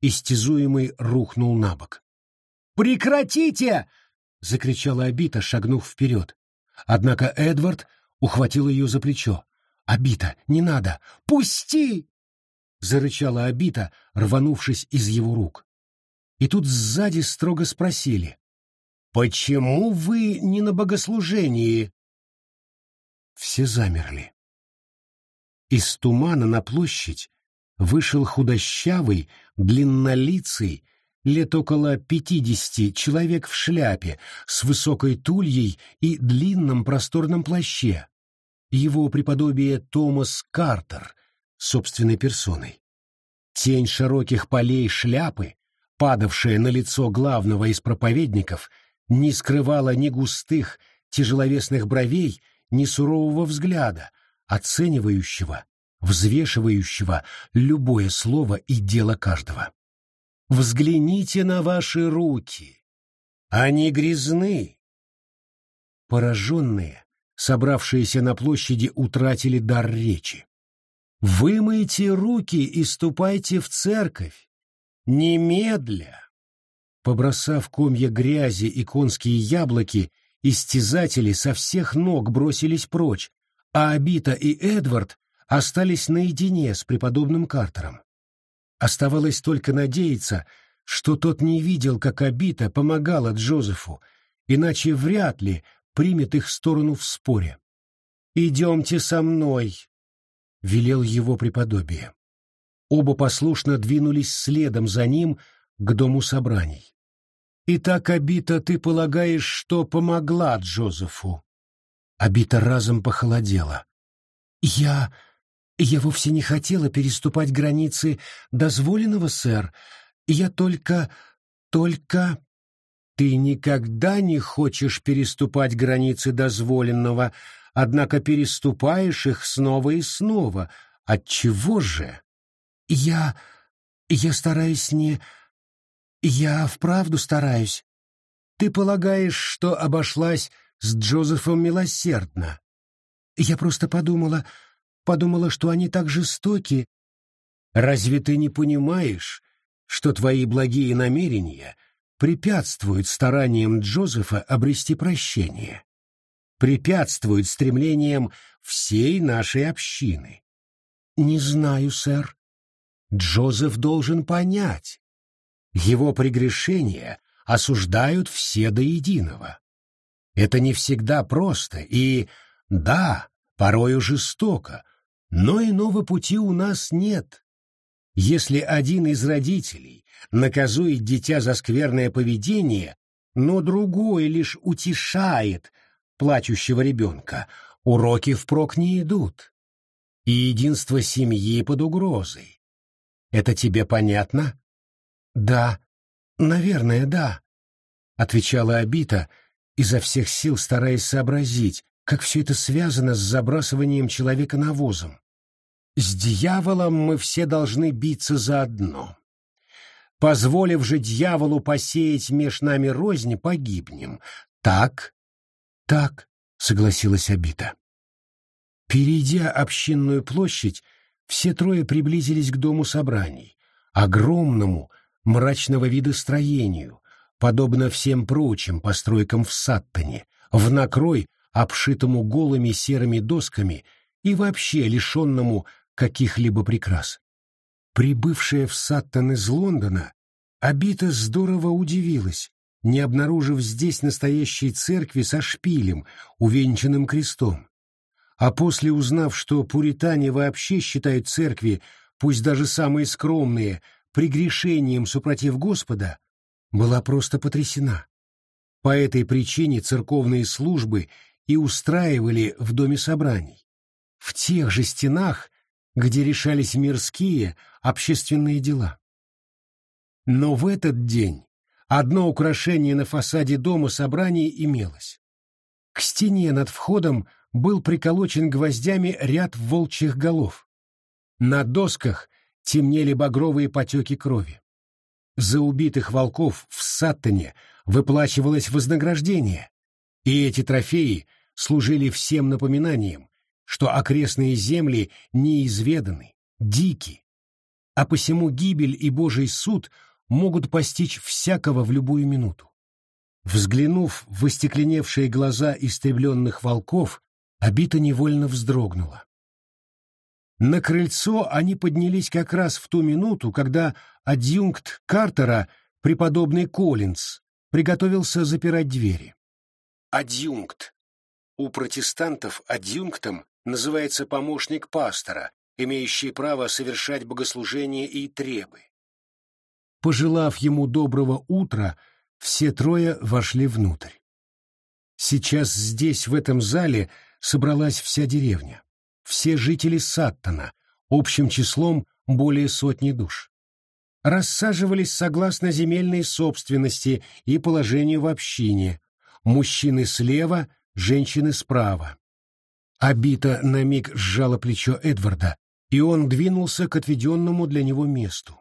Истязуемый рухнул на бок. «Прекратите!» — закричала Абита, шагнув вперед. Однако Эдвард ухватил ее за плечо. «Абита, не надо! Пусти!» — зарычала Абита, рванувшись из его рук. И тут сзади строго спросили. «Почему вы не на богослужении?» Все замерли. Из тумана на площадь вышел худощавый, длиннолицый, лет около пятидесяти, человек в шляпе, с высокой тульей и длинном просторном плаще. Его преподобие Томас Картер, собственной персоной. Тень широких полей шляпы, падавшая на лицо главного из проповедников, не скрывала ни густых, тяжеловесных бровей, ни сурового взгляда, оценивающего, взвешивающего любое слово и дело каждого. Взгляните на ваши руки. Они грязны. Пораженные, собравшиеся на площади, утратили дар речи. Вымойте руки и ступайте в церковь. Немедля. Побросав комья грязи и конские яблоки, истязатели со всех ног бросились прочь, а Абита и Эдвард остались наедине с преподобным Картером. Оставалось только надеяться, что тот не видел, как Абита помогала Джозефу, иначе вряд ли примет их сторону в споре. «Идемте со мной», — велел его преподобие. Оба послушно двинулись следом за ним к дому собраний. «Итак, Абита, ты полагаешь, что помогла Джозефу?» Абита разом похолодела. «Я... Я вовсе не хотела переступать границы дозволенного, сэр. Я только... только... Ты никогда не хочешь переступать границы дозволенного, однако переступаешь их снова и снова. Отчего же? Я... я стараюсь не... Я вправду стараюсь. Ты полагаешь, что обошлась с Джозефом милосердно? Я просто подумала, подумала, что они так жестоки. Разве ты не понимаешь, что твои благие намерения препятствуют стараниям Джозефа обрести прощение? Препятствуют стремлениям всей нашей общины? Не знаю, сэр. Джозеф должен понять. Его прегрешения осуждают все до единого. Это не всегда просто и, да, порою жестоко, но иного пути у нас нет. Если один из родителей наказует дитя за скверное поведение, но другой лишь утешает плачущего ребенка, уроки впрок не идут. И единство семьи под угрозой. Это тебе понятно? Да, наверное, да, отвечала Абита, изо всех сил стараясь сообразить, как все это связано с забрасыванием человека навозом. С дьяволом мы все должны биться заодно. Позволив же дьяволу посеять меж нами рознь, погибнем. Так? Так, согласилась Абита. Перейдя общинную площадь, все трое приблизились к дому собраний, огромному, мрачного вида строению, подобно всем прочим постройкам в Саттоне, в накрой, обшитому голыми серыми досками и вообще лишенному каких-либо прикрас. Прибывшая в Саттон из Лондона, Абита здорово удивилась, не обнаружив здесь настоящей церкви со шпилем, увенчанным крестом. А после узнав, что пуритане вообще считают церкви, пусть даже самые скромные, прегрешением супротив Господа, была просто потрясена. По этой причине церковные службы и устраивали в доме собраний. В тех же стенах, где решались мирские, общественные дела. Но в этот день одно украшение на фасаде дома собраний имелось. К стене над входом был приколочен гвоздями ряд волчьих голов. На досках темнели багровые потеки крови. За убитых волков в Саттоне выплачивалось вознаграждение, и эти трофеи служили всем напоминанием, что окрестные земли неизведаны, дики, а посему гибель и Божий суд могут постичь всякого в любую минуту. Взглянув в остекленевшие глаза истребленных волков, Обита невольно вздрогнула. На крыльцо они поднялись как раз в ту минуту, когда адъюнкт Картера, преподобный Коллинз, приготовился запирать двери. Адъюнкт. У протестантов адъюнктом называется помощник пастора, имеющий право совершать богослужения и требы. Пожелав ему доброго утра, все трое вошли внутрь. Сейчас здесь, в этом зале, собралась вся деревня, все жители Саттона, общим числом более сотни душ. Рассаживались согласно земельной собственности и положению в общине, мужчины слева, женщины справа. Абита на миг сжала плечо Эдварда, и он двинулся к отведенному для него месту.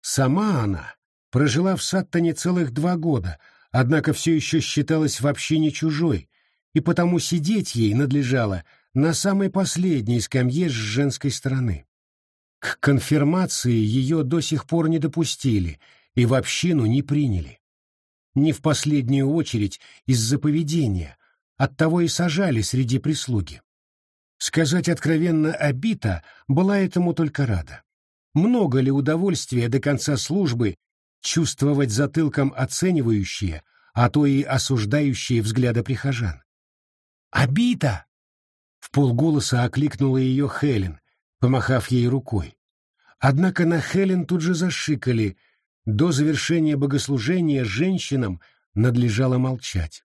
Сама она прожила в Саттоне целых два года, однако все еще считалась вообще не чужой, и потому сидеть ей надлежало на самой последней скамье с женской стороны. К конфирмации ее до сих пор не допустили и в общину не приняли. Не в последнюю очередь из-за поведения, оттого и сажали среди прислуги. Сказать откровенно, Абита была этому только рада. Много ли удовольствия до конца службы чувствовать затылком оценивающие, а то и осуждающие взгляды прихожан? «Абита!» — в полголоса окликнула ее Хелен, помахав ей рукой. Однако на Хелен тут же зашикали. До завершения богослужения женщинам надлежало молчать.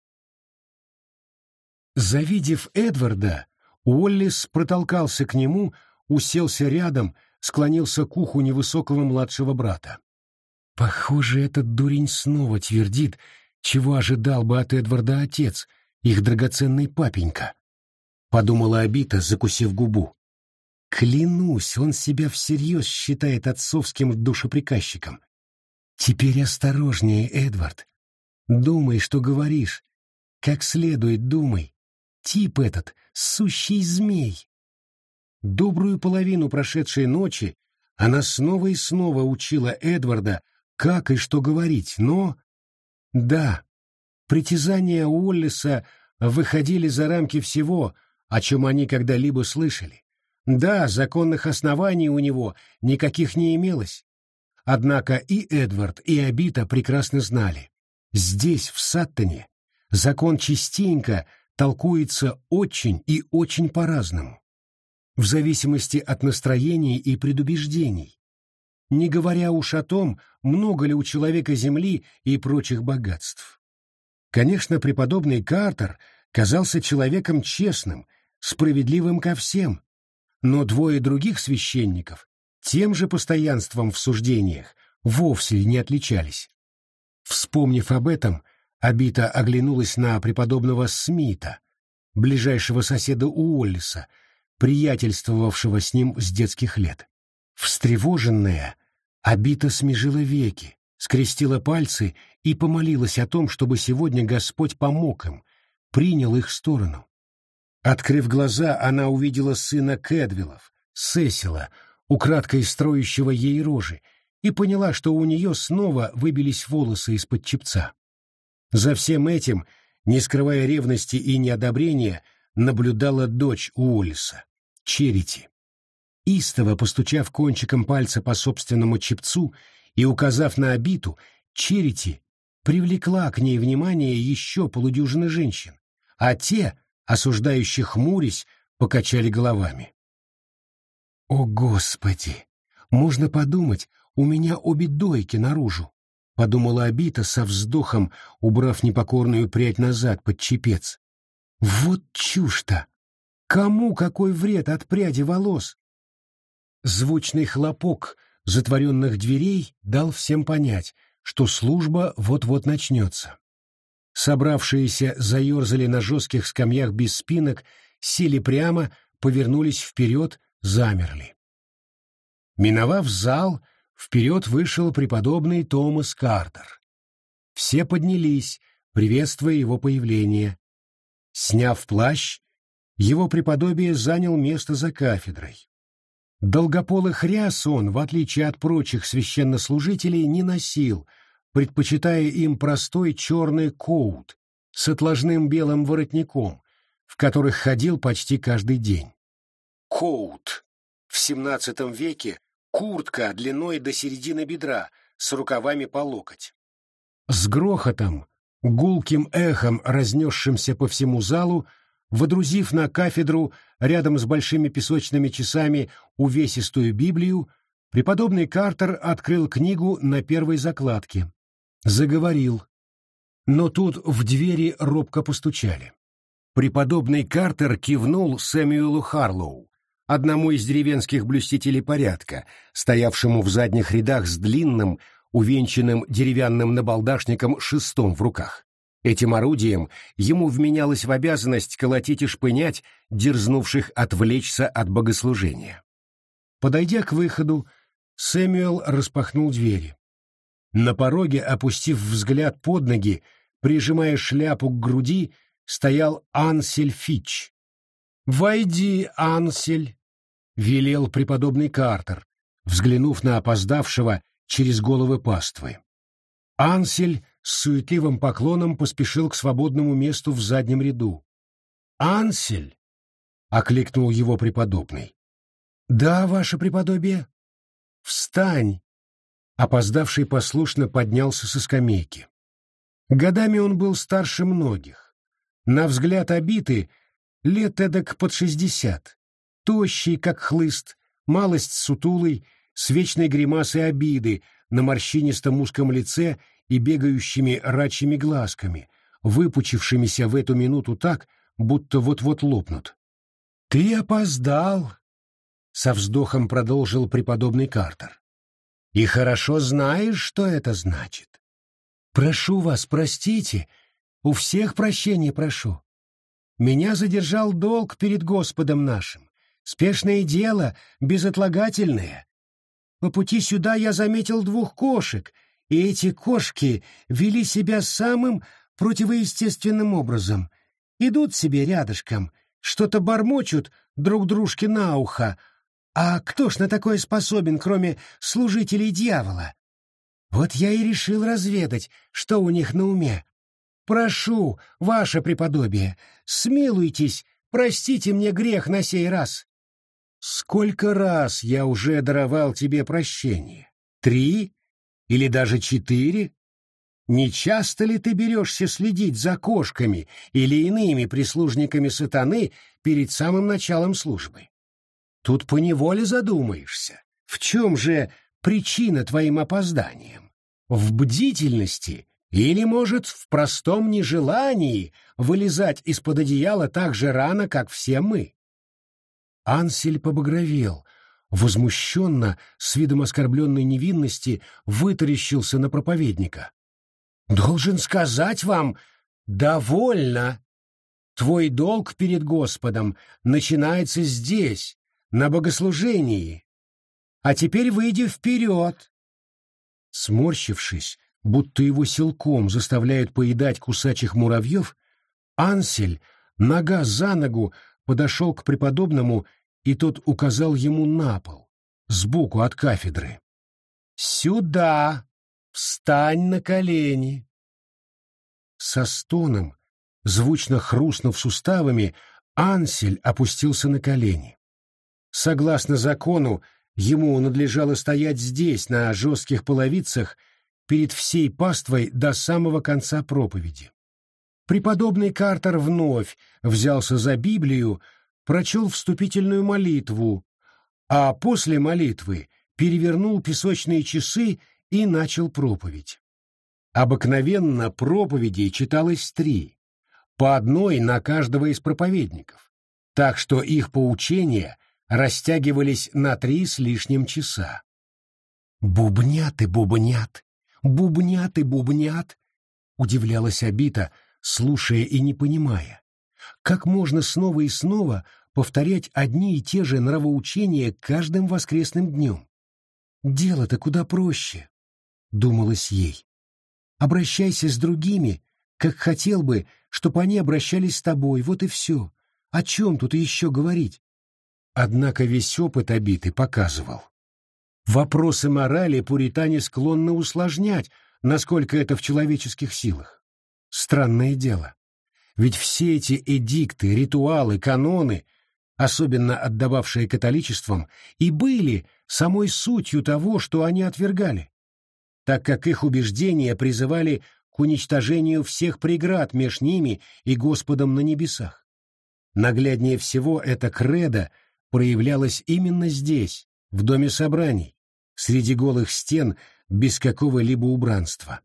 Завидев Эдварда, Уоллис протолкался к нему, уселся рядом, склонился к уху невысокого младшего брата. Похоже, этот дурень снова твердит, чего ожидал бы от Эдварда отец, их драгоценный папенька. Подумала Абита, закусив губу. Клянусь, он себя всерьез считает отцовским душеприказчиком. Теперь осторожнее, Эдвард. Думай, что говоришь. Как следует думай. Тип этот — сущий змей. Добрую половину прошедшей ночи она снова и снова учила Эдварда, как и что говорить, но... Да, притязания Уоллеса выходили за рамки всего, о чем они когда-либо слышали. Да, законных оснований у него никаких не имелось. Однако и Эдвард, и Абита прекрасно знали. Здесь, в Саттоне, закон частенько толкуется очень и очень по-разному, в зависимости от настроений и предубеждений, не говоря уж о том, много ли у человека земли и прочих богатств. Конечно, преподобный Картер казался человеком честным, справедливым ко всем, но двое других священников тем же постоянством в суждениях вовсе не отличались. Вспомнив об этом, Абита оглянулась на преподобного Смита, ближайшего соседа Уоллиса, приятельствовавшего с ним с детских лет. Встревоженная, Абита смежила веки, скрестила пальцы и помолилась о том, чтобы сегодня Господь помог им, принял их сторону. Открыв глаза, она увидела сына Кэдвиллов, Сесила, украдкой строящего ей рожи, и поняла, что у нее снова выбились волосы из-под чепца. За всем этим, не скрывая ревности и неодобрения, наблюдала дочь Уоллиса, Черити. Истово постучав кончиком пальца по собственному чепцу и указав на обиту, Черити привлекла к ней внимание еще полудюжины женщин, а те, осуждающие хмурясь, покачали головами. «О, Господи! Можно подумать, у меня обе дойки наружу!» — подумала Абита со вздохом, убрав непокорную прядь назад под чепец. «Вот чушь-то! Кому какой вред от пряди волос?» Звучный хлопок затворенных дверей дал всем понять, что служба вот-вот начнется. Собравшиеся заерзали на жестких скамьях без спинок, сели прямо, повернулись вперед, замерли. Миновав зал, вперед вышел преподобный Томас Картер. Все поднялись, приветствуя его появление. Сняв плащ, его преподобие занял место за кафедрой. Долгополых ряс он, в отличие от прочих священнослужителей, не носил, предпочитая им простой черный коут с отложным белым воротником, в которых ходил почти каждый день. Коут. В XVII веке куртка длиной до середины бедра с рукавами по локоть. С грохотом, гулким эхом, разнесшимся по всему залу, водрузив на кафедру рядом с большими песочными часами увесистую Библию, преподобный Картер открыл книгу на первой закладке. Заговорил. Но тут в двери робко постучали. Преподобный Картер кивнул Сэмюэлу Харлоу, одному из деревенских блюстителей порядка, стоявшему в задних рядах с длинным, увенчанным деревянным набалдашником шестом в руках. Этим орудием ему вменялось в обязанность колотить и шпынять дерзнувших отвлечься от богослужения. Подойдя к выходу, Сэмюэл распахнул двери. На пороге, опустив взгляд под ноги, прижимая шляпу к груди, стоял Ансель Фич. «Войди, Ансель!» — велел преподобный Картер, взглянув на опоздавшего через головы паствы. Ансель с суетливым поклоном поспешил к свободному месту в заднем ряду. «Ансель!» — окликнул его преподобный. «Да, ваше преподобие?» «Встань!» Опоздавший послушно поднялся со скамейки. Годами он был старше многих. На взгляд обиты лет эдак под шестьдесят. Тощий, как хлыст, малость сутулый, с вечной гримасой обиды на морщинистом узком лице и бегающими рачьими глазками, выпучившимися в эту минуту так, будто вот-вот лопнут. «Ты опоздал!» — со вздохом продолжил преподобный Картер. «И хорошо знаешь, что это значит. Прошу вас, простите, у всех прощения прошу. Меня задержал долг перед Господом нашим, спешное дело, безотлагательное. По пути сюда я заметил двух кошек — и эти кошки вели себя самым противоестественным образом. Идут себе рядышком, что-то бормочут друг дружке на ухо. А кто ж на такое способен, кроме служителей дьявола? Вот я и решил разведать, что у них на уме. Прошу, ваше преподобие, смилуйтесь, простите мне грех на сей раз. Сколько раз я уже даровал тебе прощение? Три или даже четыре? Не часто ли ты берешься следить за кошками или иными прислужниками сатаны перед самым началом службы? Тут поневоле задумаешься, в чем же причина твоим опозданиям? В бдительности или, может, в простом нежелании вылезать из-под одеяла так же рано, как все мы? Ансель побагровел — возмущенно, с видом оскорбленной невинности, вытаращился на проповедника. «Должен сказать вам, довольно. Твой долг перед Господом начинается здесь, на богослужении. А теперь выйди вперед!» Сморщившись, будто его силком заставляют поедать кусачих муравьев, Ансель, нога за ногу, подошел к преподобному и тот указал ему на пол, сбоку от кафедры. «Сюда! Встань на колени!» Со стоном, звучно хрустнув суставами, Ансель опустился на колени. Согласно закону, ему надлежало стоять здесь, на жестких половицах, перед всей паствой до самого конца проповеди. Преподобный Картер вновь взялся за Библию, прочел вступительную молитву, а после молитвы перевернул песочные часы и начал проповедь. Обыкновенно проповедей читалось три, по одной на каждого из проповедников, так что их поучения растягивались на три с лишним часа. «Бубнят и бубнят, бубнят и бубнят», — удивлялась Абита, слушая и не понимая. Как можно снова и снова повторять одни и те же нравоучения каждым воскресным днем? Дело-то куда проще, — думалось ей. Обращайся с другими, как хотел бы, чтобы они обращались с тобой, вот и все. О чем тут еще говорить? Однако весь опыт обиты показывал. Вопросы морали пуритане склонны усложнять, насколько это в человеческих силах. Странное дело. Ведь все эти эдикты, ритуалы, каноны, особенно отдававшие католичеством, и были самой сутью того, что они отвергали, так как их убеждения призывали к уничтожению всех преград между ними и Господом на небесах. Нагляднее всего это кредо проявлялось именно здесь, в доме собраний, среди голых стен без какого-либо убранства.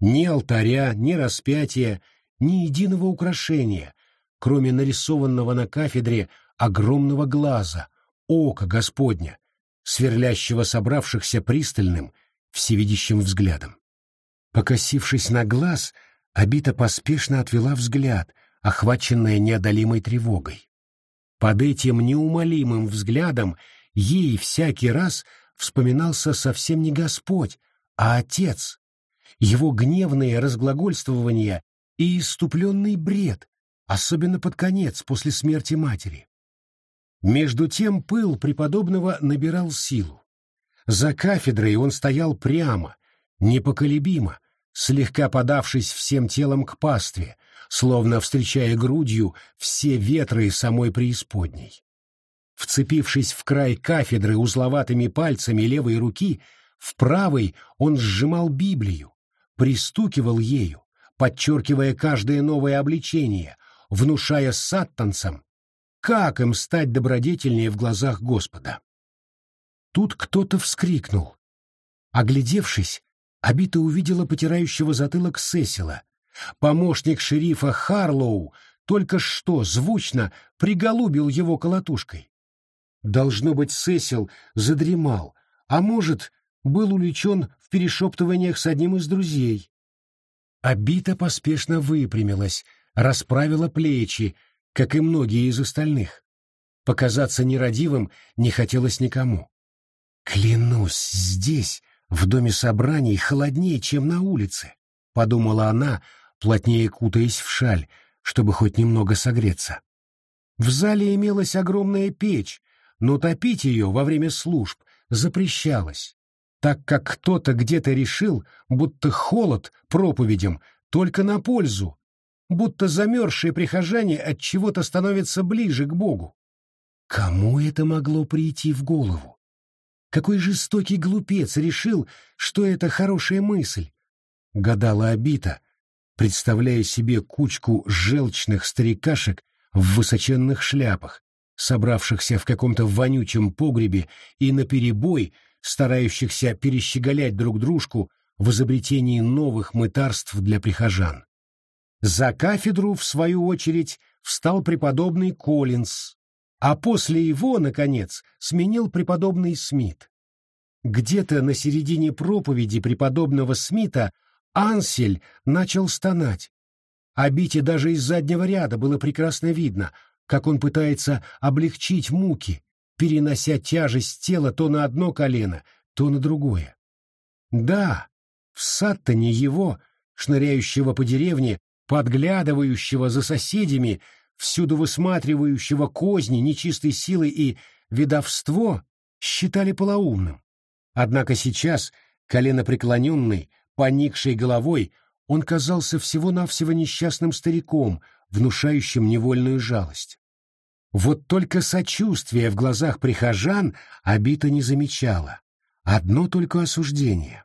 Ни алтаря, ни распятия, ни единого украшения, кроме нарисованного на кафедре огромного глаза, ока Господня, сверлящего собравшихся пристальным, всевидящим взглядом. Покосившись на глаз, Абита поспешно отвела взгляд, охваченная неодолимой тревогой. Под этим неумолимым взглядом ей всякий раз вспоминался совсем не Господь, а Отец, его гневные разглагольствования и иступленный бред, особенно под конец, после смерти матери. Между тем пыл преподобного набирал силу. За кафедрой он стоял прямо, непоколебимо, слегка подавшись всем телом к пастве, словно встречая грудью все ветры самой преисподней. Вцепившись в край кафедры узловатыми пальцами левой руки, в правой он сжимал Библию, пристукивал ею, подчеркивая каждое новое обличение, внушая саттанцам, как им стать добродетельнее в глазах Господа. Тут кто-то вскрикнул. Оглядевшись, Абита увидела потирающего затылок Сесила, Помощник шерифа Харлоу только что звучно приголубил его колотушкой. Должно быть, Сесил задремал, а может, был увлечен в перешептываниях с одним из друзей. Абита поспешно выпрямилась, расправила плечи, как и многие из остальных. Показаться нерадивым не хотелось никому. «Клянусь, здесь, в доме собраний, холоднее, чем на улице», — подумала она, плотнее кутаясь в шаль, чтобы хоть немного согреться. В зале имелась огромная печь, но топить ее во время служб запрещалось, так как кто-то где-то решил, будто холод проповедям только на пользу, будто замерзшие прихожане от чего-то становятся ближе к Богу. Кому это могло прийти в голову? Какой жестокий глупец решил, что это хорошая мысль? Гадала Абита, представляя себе кучку желчных старикашек в высоченных шляпах, собравшихся в каком-то вонючем погребе и наперебой старающихся перещеголять друг дружку в изобретении новых мытарств для прихожан. За кафедру, в свою очередь, встал преподобный Коллинз, а после его, наконец, сменил преподобный Смит. Где-то на середине проповеди преподобного Смита Ансель начал стонать. А Бите даже из заднего ряда было прекрасно видно, как он пытается облегчить муки, перенося тяжесть тела то на одно колено, то на другое. Да, в Саттоне его, шныряющего по деревне, подглядывающего за соседями, всюду высматривающего козни, нечистой силы и ведовство, считали полоумным. Однако сейчас, колено преклоненный, поникшей головой, он казался всего-навсего несчастным стариком, внушающим невольную жалость. Вот только сочувствие в глазах прихожан Абита не замечала. Одно только осуждение.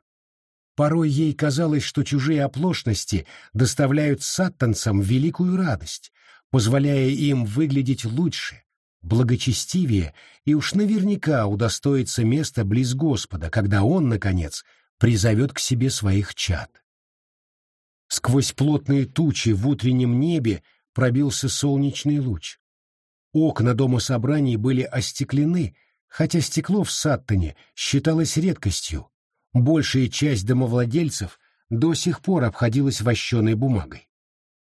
Порой ей казалось, что чужие оплошности доставляют саттанцам великую радость, позволяя им выглядеть лучше, благочестивее и уж наверняка удостоится места близ Господа, когда Он, наконец, призовет к себе своих чад. Сквозь плотные тучи в утреннем небе пробился солнечный луч. Окна дома собраний были остеклены, хотя стекло в Саттоне считалось редкостью. Большая часть домовладельцев до сих пор обходилась вощеной бумагой.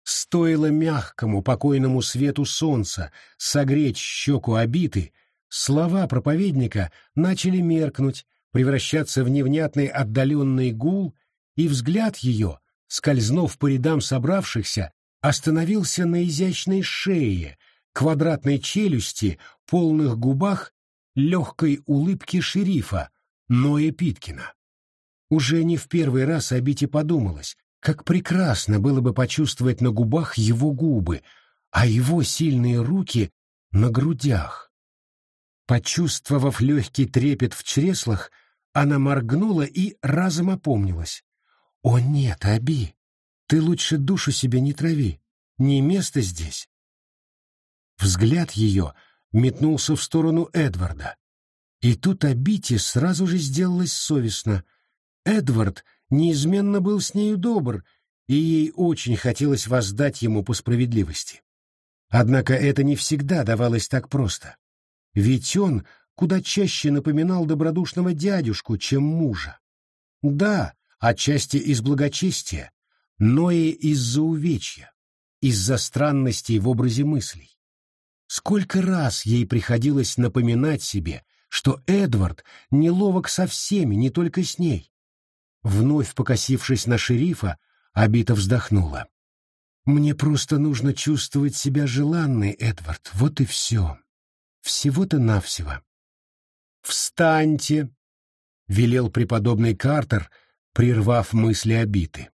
Стоило мягкому, покойному свету солнца согреть щеку обиты, слова проповедника начали меркнуть, превращаться в невнятный отдаленный гул, и взгляд ее, скользнув по рядам собравшихся, остановился на изящной шее, квадратной челюсти, полных губах, легкой улыбки шерифа, Ноя Питкина. Уже не в первый раз Абите подумалось, как прекрасно было бы почувствовать на губах его губы, а его сильные руки на грудях. Почувствовав легкий трепет в чреслах, она моргнула и разом опомнилась. «О нет, Аби, ты лучше душу себе не трави, не место здесь». Взгляд ее метнулся в сторону Эдварда. И тут Абите сразу же сделалось совестно. Эдвард неизменно был с нею добр, и ей очень хотелось воздать ему по справедливости. Однако это не всегда давалось так просто. Ведь он куда чаще напоминал добродушного дядюшку, чем мужа. Да, отчасти из благочестия, но и из-за увечья, из-за странностей в образе мыслей. Сколько раз ей приходилось напоминать себе, что Эдвард неловок со всеми, не только с ней. Вновь покосившись на шерифа, Абита вздохнула. «Мне просто нужно чувствовать себя желанной, Эдвард, вот и все. Всего-то навсего». «Встаньте!» — велел преподобный Картер, прервав мысли Абиты.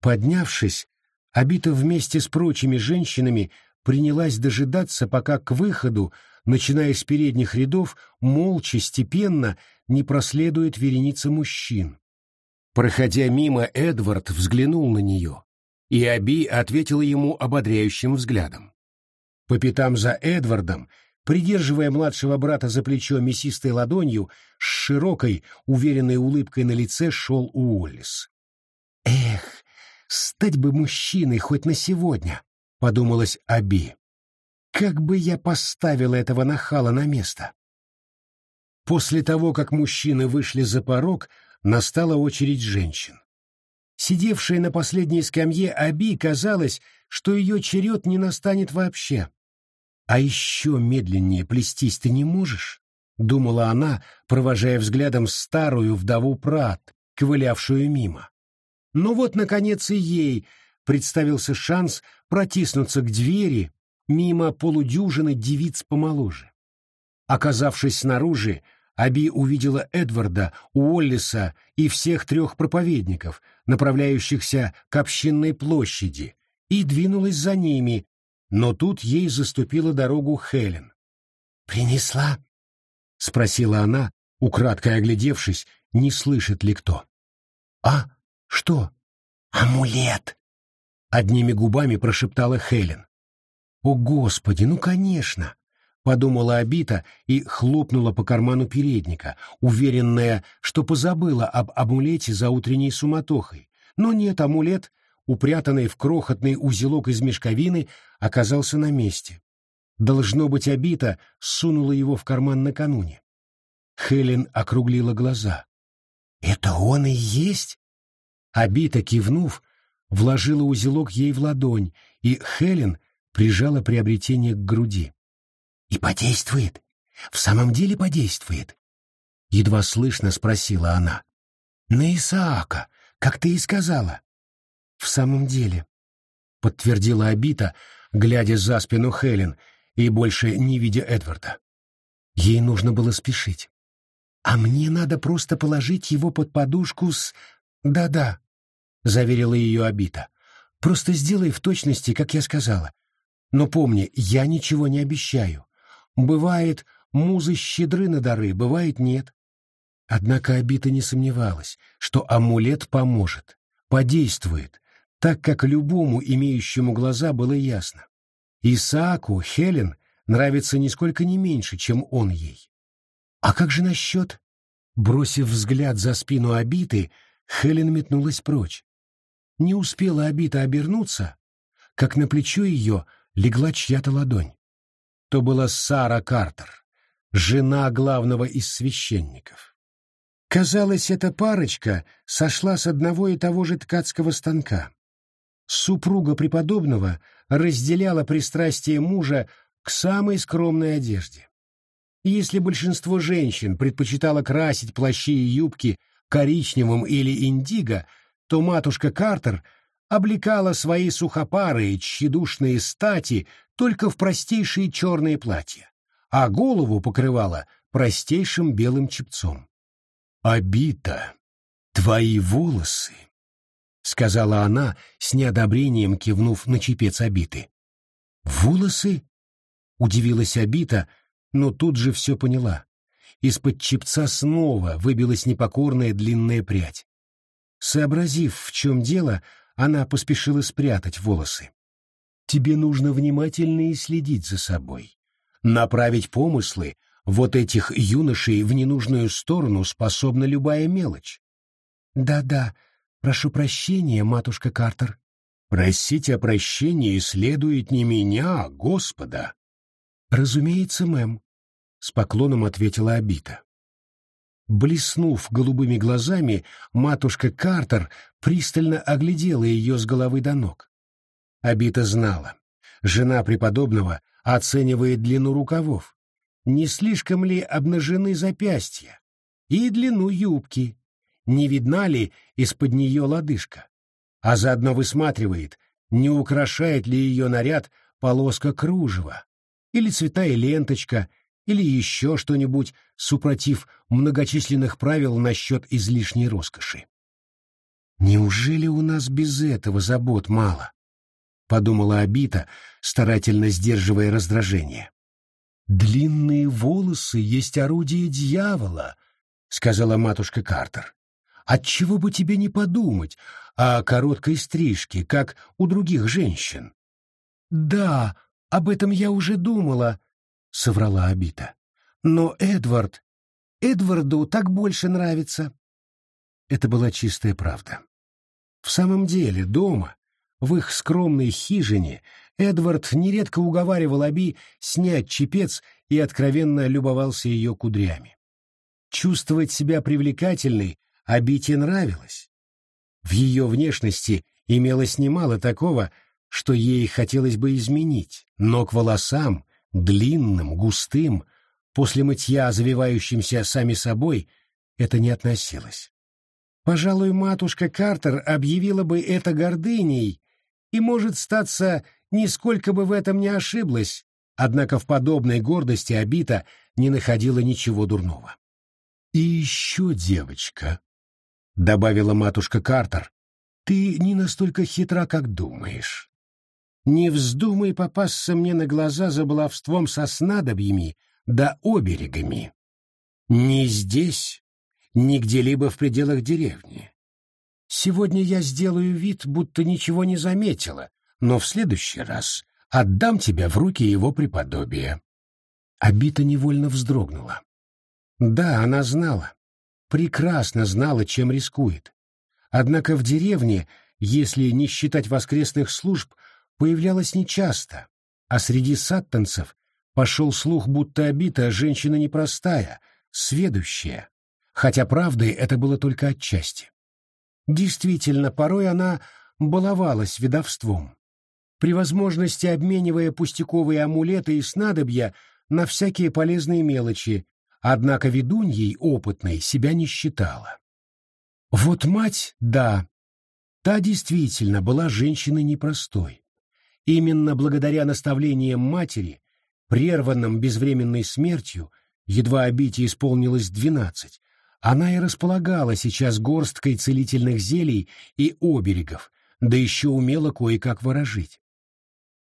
Поднявшись, Абита вместе с прочими женщинами принялась дожидаться, пока к выходу, начиная с передних рядов, молча, степенно не проследует вереница мужчин. Проходя мимо, Эдвард взглянул на нее, и Аби ответила ему ободряющим взглядом. По пятам за Эдвардом, придерживая младшего брата за плечо мясистой ладонью, с широкой, уверенной улыбкой на лице шел Уоллес. «Эх, стать бы мужчиной хоть на сегодня!» — подумалась Аби. «Как бы я поставила этого нахала на место!» После того, как мужчины вышли за порог, настала очередь женщин. Сидевшая на последней скамье Аби казалось, что ее черед не настанет вообще. «А еще медленнее плестись ты не можешь?» — думала она, провожая взглядом старую вдову Прат, ковылявшую мимо. Но вот, наконец, и ей представился шанс протиснуться к двери мимо полудюжины девиц помоложе. Оказавшись снаружи, Аби увидела Эдварда, Уоллиса и всех трех проповедников, направляющихся к общинной площади, и двинулась за ними, но тут ей заступила дорогу Хелен. «Принесла?» — спросила она, украдкой оглядевшись, не слышит ли кто. «А? Что?» «Амулет!» — одними губами прошептала Хелен. «О, Господи, ну, конечно!» — подумала Абита и хлопнула по карману передника, уверенная, что позабыла об амулете за утренней суматохой. Но нет, амулет, упрятанный в крохотный узелок из мешковины, оказался на месте. Должно быть, Абита сунула его в карман накануне. Хелен округлила глаза. «Это он и есть?» Абита, кивнув, вложила узелок ей в ладонь, и Хелен прижала приобретение к груди. И подействует? В самом деле подействует? Едва слышно спросила она. На Исаака, как ты и сказала. В самом деле, подтвердила Абита, глядя за спину Хелен и больше не видя Эдварда. Ей нужно было спешить. А мне надо просто положить его под подушку с... Да-да, заверила ее Абита. Просто сделай в точности, как я сказала. Но помни, я ничего не обещаю. Бывает, музы щедры на дары, бывает нет. Однако Абита не сомневалась, что амулет поможет, подействует, так как любому имеющему глаза было ясно. Исааку Хелен нравится нисколько не меньше, чем он ей. А как же насчет... Бросив взгляд за спину Абиты, Хелен метнулась прочь. Не успела Абита обернуться, как на плечо ее легла чья-то ладонь. То была Сара Картер, жена главного из священников. Казалось, эта парочка сошла с одного и того же ткацкого станка. Супруга преподобного разделяла пристрастие мужа к самой скромной одежде. Если большинство женщин предпочитало красить плащи и юбки коричневым или индиго, то матушка Картер облекала свои сухопарые, тщедушные стати только в простейшие черные платья, а голову покрывала простейшим белым чепцом. «Обита, твои волосы!» — сказала она, с неодобрением кивнув на чепец обиты. «Волосы?» — удивилась обита, но тут же все поняла. Из-под чепца снова выбилась непокорная длинная прядь. Сообразив, в чем дело, она поспешила спрятать волосы. «Тебе нужно внимательно и следить за собой. Направить помыслы вот этих юношей в ненужную сторону способна любая мелочь». «Да-да, прошу прощения, матушка Картер». «Просить о прощении следует не меня, а Господа». «Разумеется, мэм», — с поклоном ответила Абита. Блеснув голубыми глазами, матушка Картер пристально оглядела ее с головы до ног. Абита знала. Жена преподобного оценивает длину рукавов. Не слишком ли обнажены запястья? И длину юбки. Не видна ли из-под нее лодыжка? А заодно высматривает, не украшает ли ее наряд полоска кружева, или цветная ленточка, или еще что-нибудь, супротив многочисленных правил насчет излишней роскоши. «Неужели у нас без этого забот мало?» — подумала Абита, старательно сдерживая раздражение. «Длинные волосы есть орудие дьявола», — сказала матушка Картер. «Отчего бы тебе не подумать о короткой стрижке, как у других женщин?» «Да, об этом я уже думала», — соврала Абита. «Но Эдвард... Эдварду так больше нравится». Это была чистая правда. В самом деле, дома, в их скромной хижине, Эдвард нередко уговаривал Аби снять чепец и откровенно любовался ее кудрями. Чувствовать себя привлекательной Абите нравилось. В ее внешности имелось немало такого, что ей хотелось бы изменить, но к волосам, длинным, густым, после мытья завивающимся сами собой, это не относилось. Пожалуй, матушка Картер объявила бы это гордыней, и, может, статься, нисколько бы в этом не ошиблась, однако в подобной гордости Обита не находила ничего дурного. «И еще, девочка», — добавила матушка Картер, — «ты не настолько хитра, как думаешь. Не вздумай попасться мне на глаза за баловством со снадобьями да оберегами. Ни здесь, ни где-либо в пределах деревни. Сегодня я сделаю вид, будто ничего не заметила, но в следующий раз отдам тебя в руки его преподобия. Обита невольно вздрогнула. Да, она знала, прекрасно знала, чем рискует. Однако в деревне, если не считать воскресных служб, появлялась нечасто, а среди саттанцев пошел слух, будто обита женщина непростая, сведущая, хотя правдой это было только отчасти. Действительно, порой она баловалась ведовством, при возможности обменивая пустяковые амулеты и снадобья на всякие полезные мелочи, однако ведуньей опытной себя не считала. Вот мать, да, та действительно была женщиной непростой. Именно благодаря наставлениям матери, прерванным безвременной смертью, едва обите исполнилось двенадцать, она и располагала сейчас горсткой целительных зелий и оберегов, да еще умела кое-как ворожить.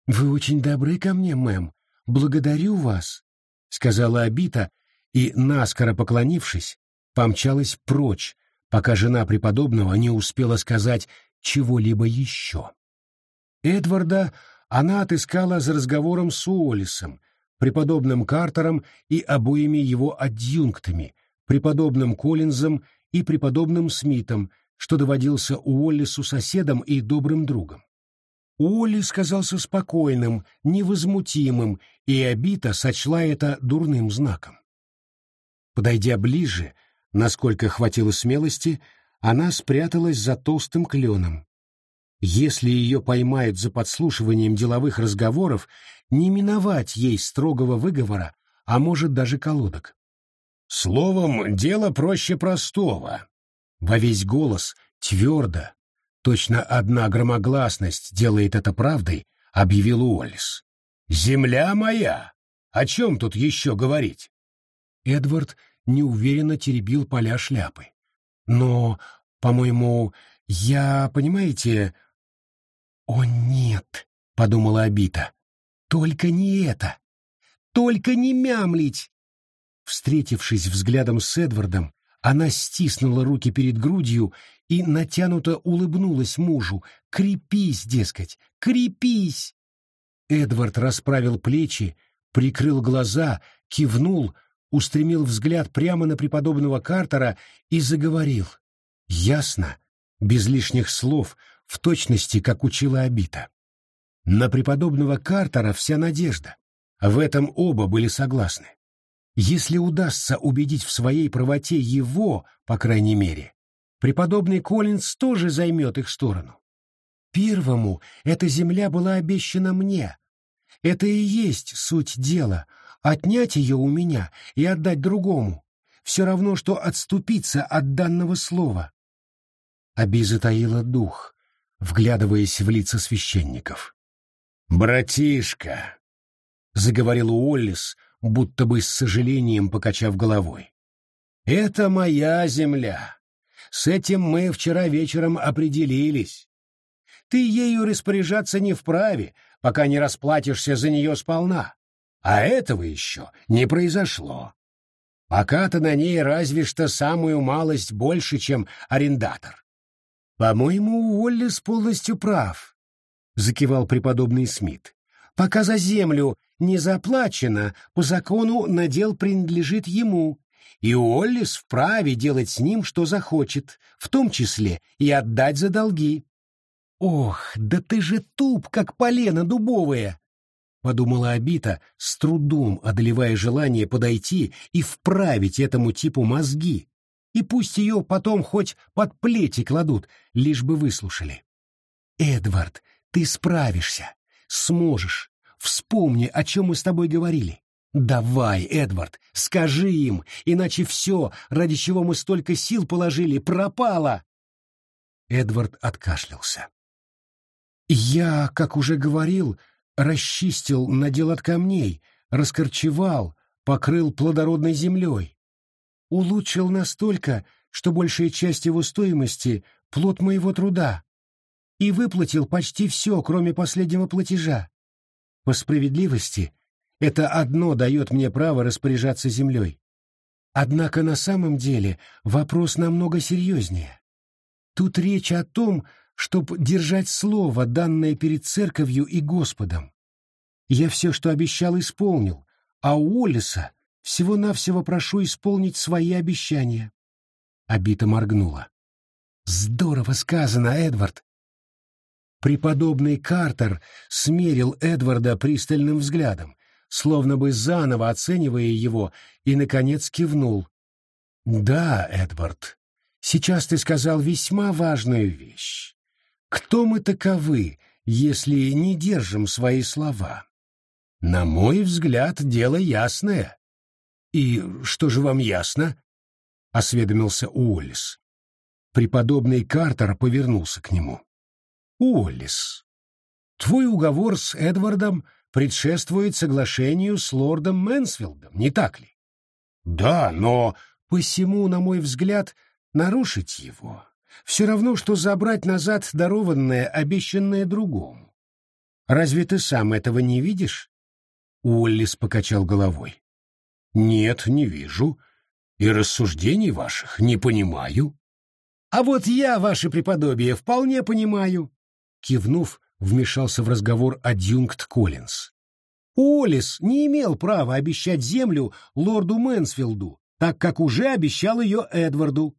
«Вы очень добры ко мне, мэм. Благодарю вас», — сказала Абита, и, наскоро поклонившись, помчалась прочь, пока жена преподобного не успела сказать чего-либо еще. Эдварда она отыскала за разговором с Уоллесом, преподобным Картером и обоими его адъюнктами, преподобным Коллинзом и преподобным Смитом, что доводился Уоллесу соседом и добрым другом. Уоллес казался спокойным, невозмутимым, и Абита сочла это дурным знаком. Подойдя ближе, насколько хватило смелости, она спряталась за толстым кленом. Если ее поймают за подслушиванием деловых разговоров, не миновать ей строгого выговора, а может даже колодок. Словом, дело проще простого. Во весь голос, твердо, точно одна громогласность делает это правдой, объявил Уоллес. «Земля моя! О чем тут еще говорить?» Эдвард неуверенно теребил поля шляпы. «Но, по-моему, я, понимаете...» «О, нет!» — подумала Абита. «Только не это! Только не мямлить!» Встретившись взглядом с Эдвардом, она стиснула руки перед грудью и натянуто улыбнулась мужу. «Крепись, дескать, крепись!» Эдвард расправил плечи, прикрыл глаза, кивнул, устремил взгляд прямо на преподобного Картера и заговорил. Ясно, без лишних слов, в точности, как учила Абита. На преподобного Картера вся надежда. В этом оба были согласны. Если удастся убедить в своей правоте его, по крайней мере, преподобный Коллинз тоже займет их сторону. Первому эта земля была обещана мне. Это и есть суть дела — Отнять ее у меня и отдать другому — все равно, что отступиться от данного слова. Аби затаила дух, вглядываясь в лица священников. «Братишка!» — заговорил Уоллес, будто бы с сожалением покачав головой. «Это моя земля. С этим мы вчера вечером определились. Ты ею распоряжаться не вправе, пока не расплатишься за нее сполна. А этого еще не произошло. Пока ты на ней разве что самую малость больше, чем арендатор. По-моему, Уоллес полностью прав, закивал преподобный Смит. Пока за землю не заплачено, по закону надел принадлежит ему, и Уоллес вправе делать с ним, что захочет, в том числе и отдать за долги. Ох, да ты же туп, как полено дубовое, подумала Абита, с трудом одолевая желание подойти и вправить этому типу мозги, и пусть ее потом хоть под плети кладут, лишь бы выслушали. «Эдвард, ты справишься, сможешь. Вспомни, о чем мы с тобой говорили. Давай, Эдвард, скажи им, иначе все, ради чего мы столько сил положили, пропало!» Эдвард откашлялся. «Я, как уже говорил, расчистил, надел от камней, раскорчевал, покрыл плодородной землей. Улучшил настолько, что большая часть его стоимости — плод моего труда. И выплатил почти все, кроме последнего платежа. По справедливости, это одно дает мне право распоряжаться землей. Однако на самом деле вопрос намного серьезнее. Тут речь о том, чтоб держать слово, данное перед церковью и Господом. Я все, что обещал, исполнил, а у Олиса всего-навсего прошу исполнить свои обещания. Абита моргнула. Здорово сказано, Эдвард. Преподобный Картер смерил Эдварда пристальным взглядом, словно бы заново оценивая его, и, наконец, кивнул. «Да, Эдвард, сейчас ты сказал весьма важную вещь. Кто мы таковы, если не держим свои слова? На мой взгляд, дело ясное. И что же вам ясно? осведомился Уоллес. Преподобный Картер повернулся к нему. Уоллес, твой уговор с Эдвардом предшествует соглашению с лордом Мэнсфилдом, не так ли? Да, но посему, на мой взгляд, нарушить его все равно, что забрать назад дарованное, обещанное другому. Разве ты сам этого не видишь? Уоллис покачал головой. Нет, не вижу. И рассуждений ваших не понимаю. А вот я, ваше преподобие, вполне понимаю. Кивнув, вмешался в разговор адъюнкт Коллинз. Уоллес не имел права обещать землю лорду Мэнсфилду, так как уже обещал ее Эдварду.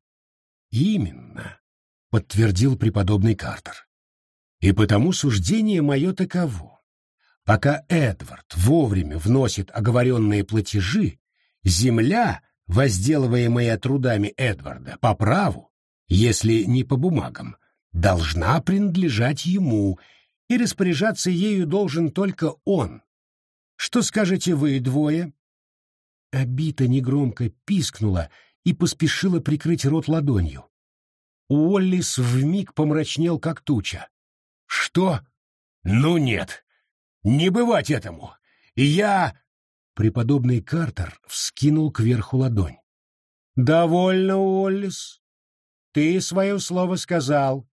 Именно, подтвердил преподобный Картер. И потому суждение мое таково. Пока Эдвард вовремя вносит оговоренные платежи, земля, возделываемая трудами Эдварда, по праву, если не по бумагам, должна принадлежать ему, и распоряжаться ею должен только он, что скажете вы двое?» Обита негромко пискнула и поспешила прикрыть рот ладонью. Уоллис вмиг помрачнел, как туча. «Что? Ну нет! Не бывать этому! Я...» Преподобный Картер вскинул кверху ладонь. «Довольно, Уоллис. Ты свое слово сказал.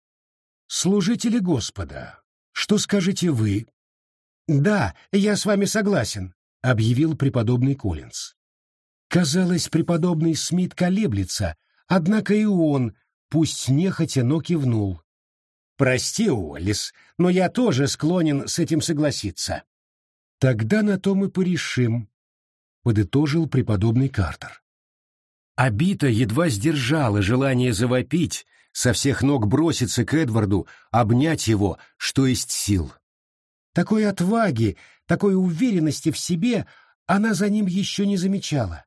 Служители Господа, что скажете вы?» «Да, я с вами согласен», — объявил преподобный Коллинз. Казалось, преподобный Смит колеблется, однако и он, пусть нехотя, но кивнул. «Прости, Уоллес, но я тоже склонен с этим согласиться». «Тогда на то мы порешим», — подытожил преподобный Картер. Абита едва сдержала желание завопить, со всех ног броситься к Эдварду, обнять его, что есть сил. Такой отваги, такой уверенности в себе она за ним еще не замечала.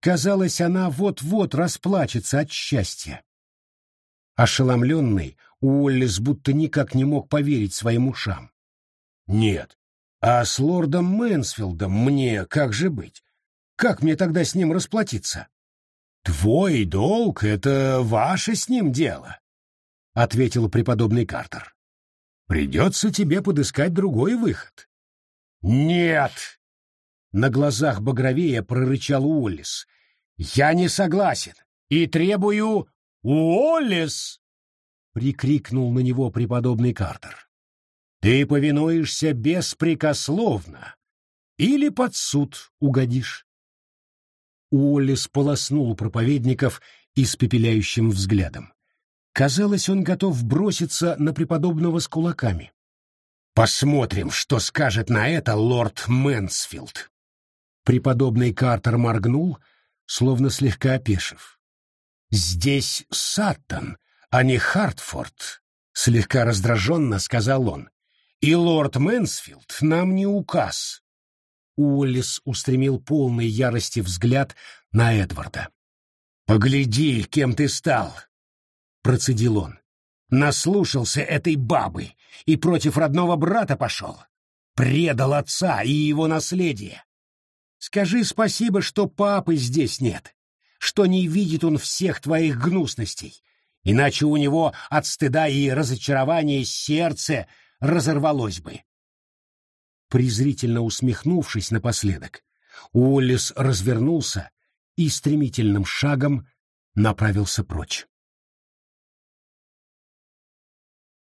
Казалось, она вот-вот расплачется от счастья. Ошеломленный, Уоллес будто никак не мог поверить своим ушам. «Нет, а с лордом Мэнсфилдом мне как же быть? Как мне тогда с ним расплатиться?» «Твой долг — это ваше с ним дело», — ответил преподобный Картер. Придется тебе подыскать другой выход. Нет! На глазах Багровея прорычал Уоллес. Я не согласен и требую Уоллес! Прикрикнул на него преподобный Картер. Ты повинуешься беспрекословно или под суд угодишь. Уоллес полоснул проповедников испепеляющим взглядом. Казалось, он готов броситься на преподобного с кулаками. «Посмотрим, что скажет на это лорд Мэнсфилд». Преподобный Картер моргнул, словно слегка опешив. «Здесь Саттон, а не Хартфорд», — слегка раздраженно сказал он. «И лорд Мэнсфилд нам не указ». Уоллес устремил полный ярости взгляд на Эдварда. «Погляди, кем ты стал процедил он. Наслушался этой бабы и против родного брата пошел. Предал отца и его наследие. Скажи спасибо, что папы здесь нет, что не видит он всех твоих гнусностей, иначе у него от стыда и разочарования сердце разорвалось бы. Презрительно усмехнувшись напоследок, Уоллес развернулся и стремительным шагом направился прочь.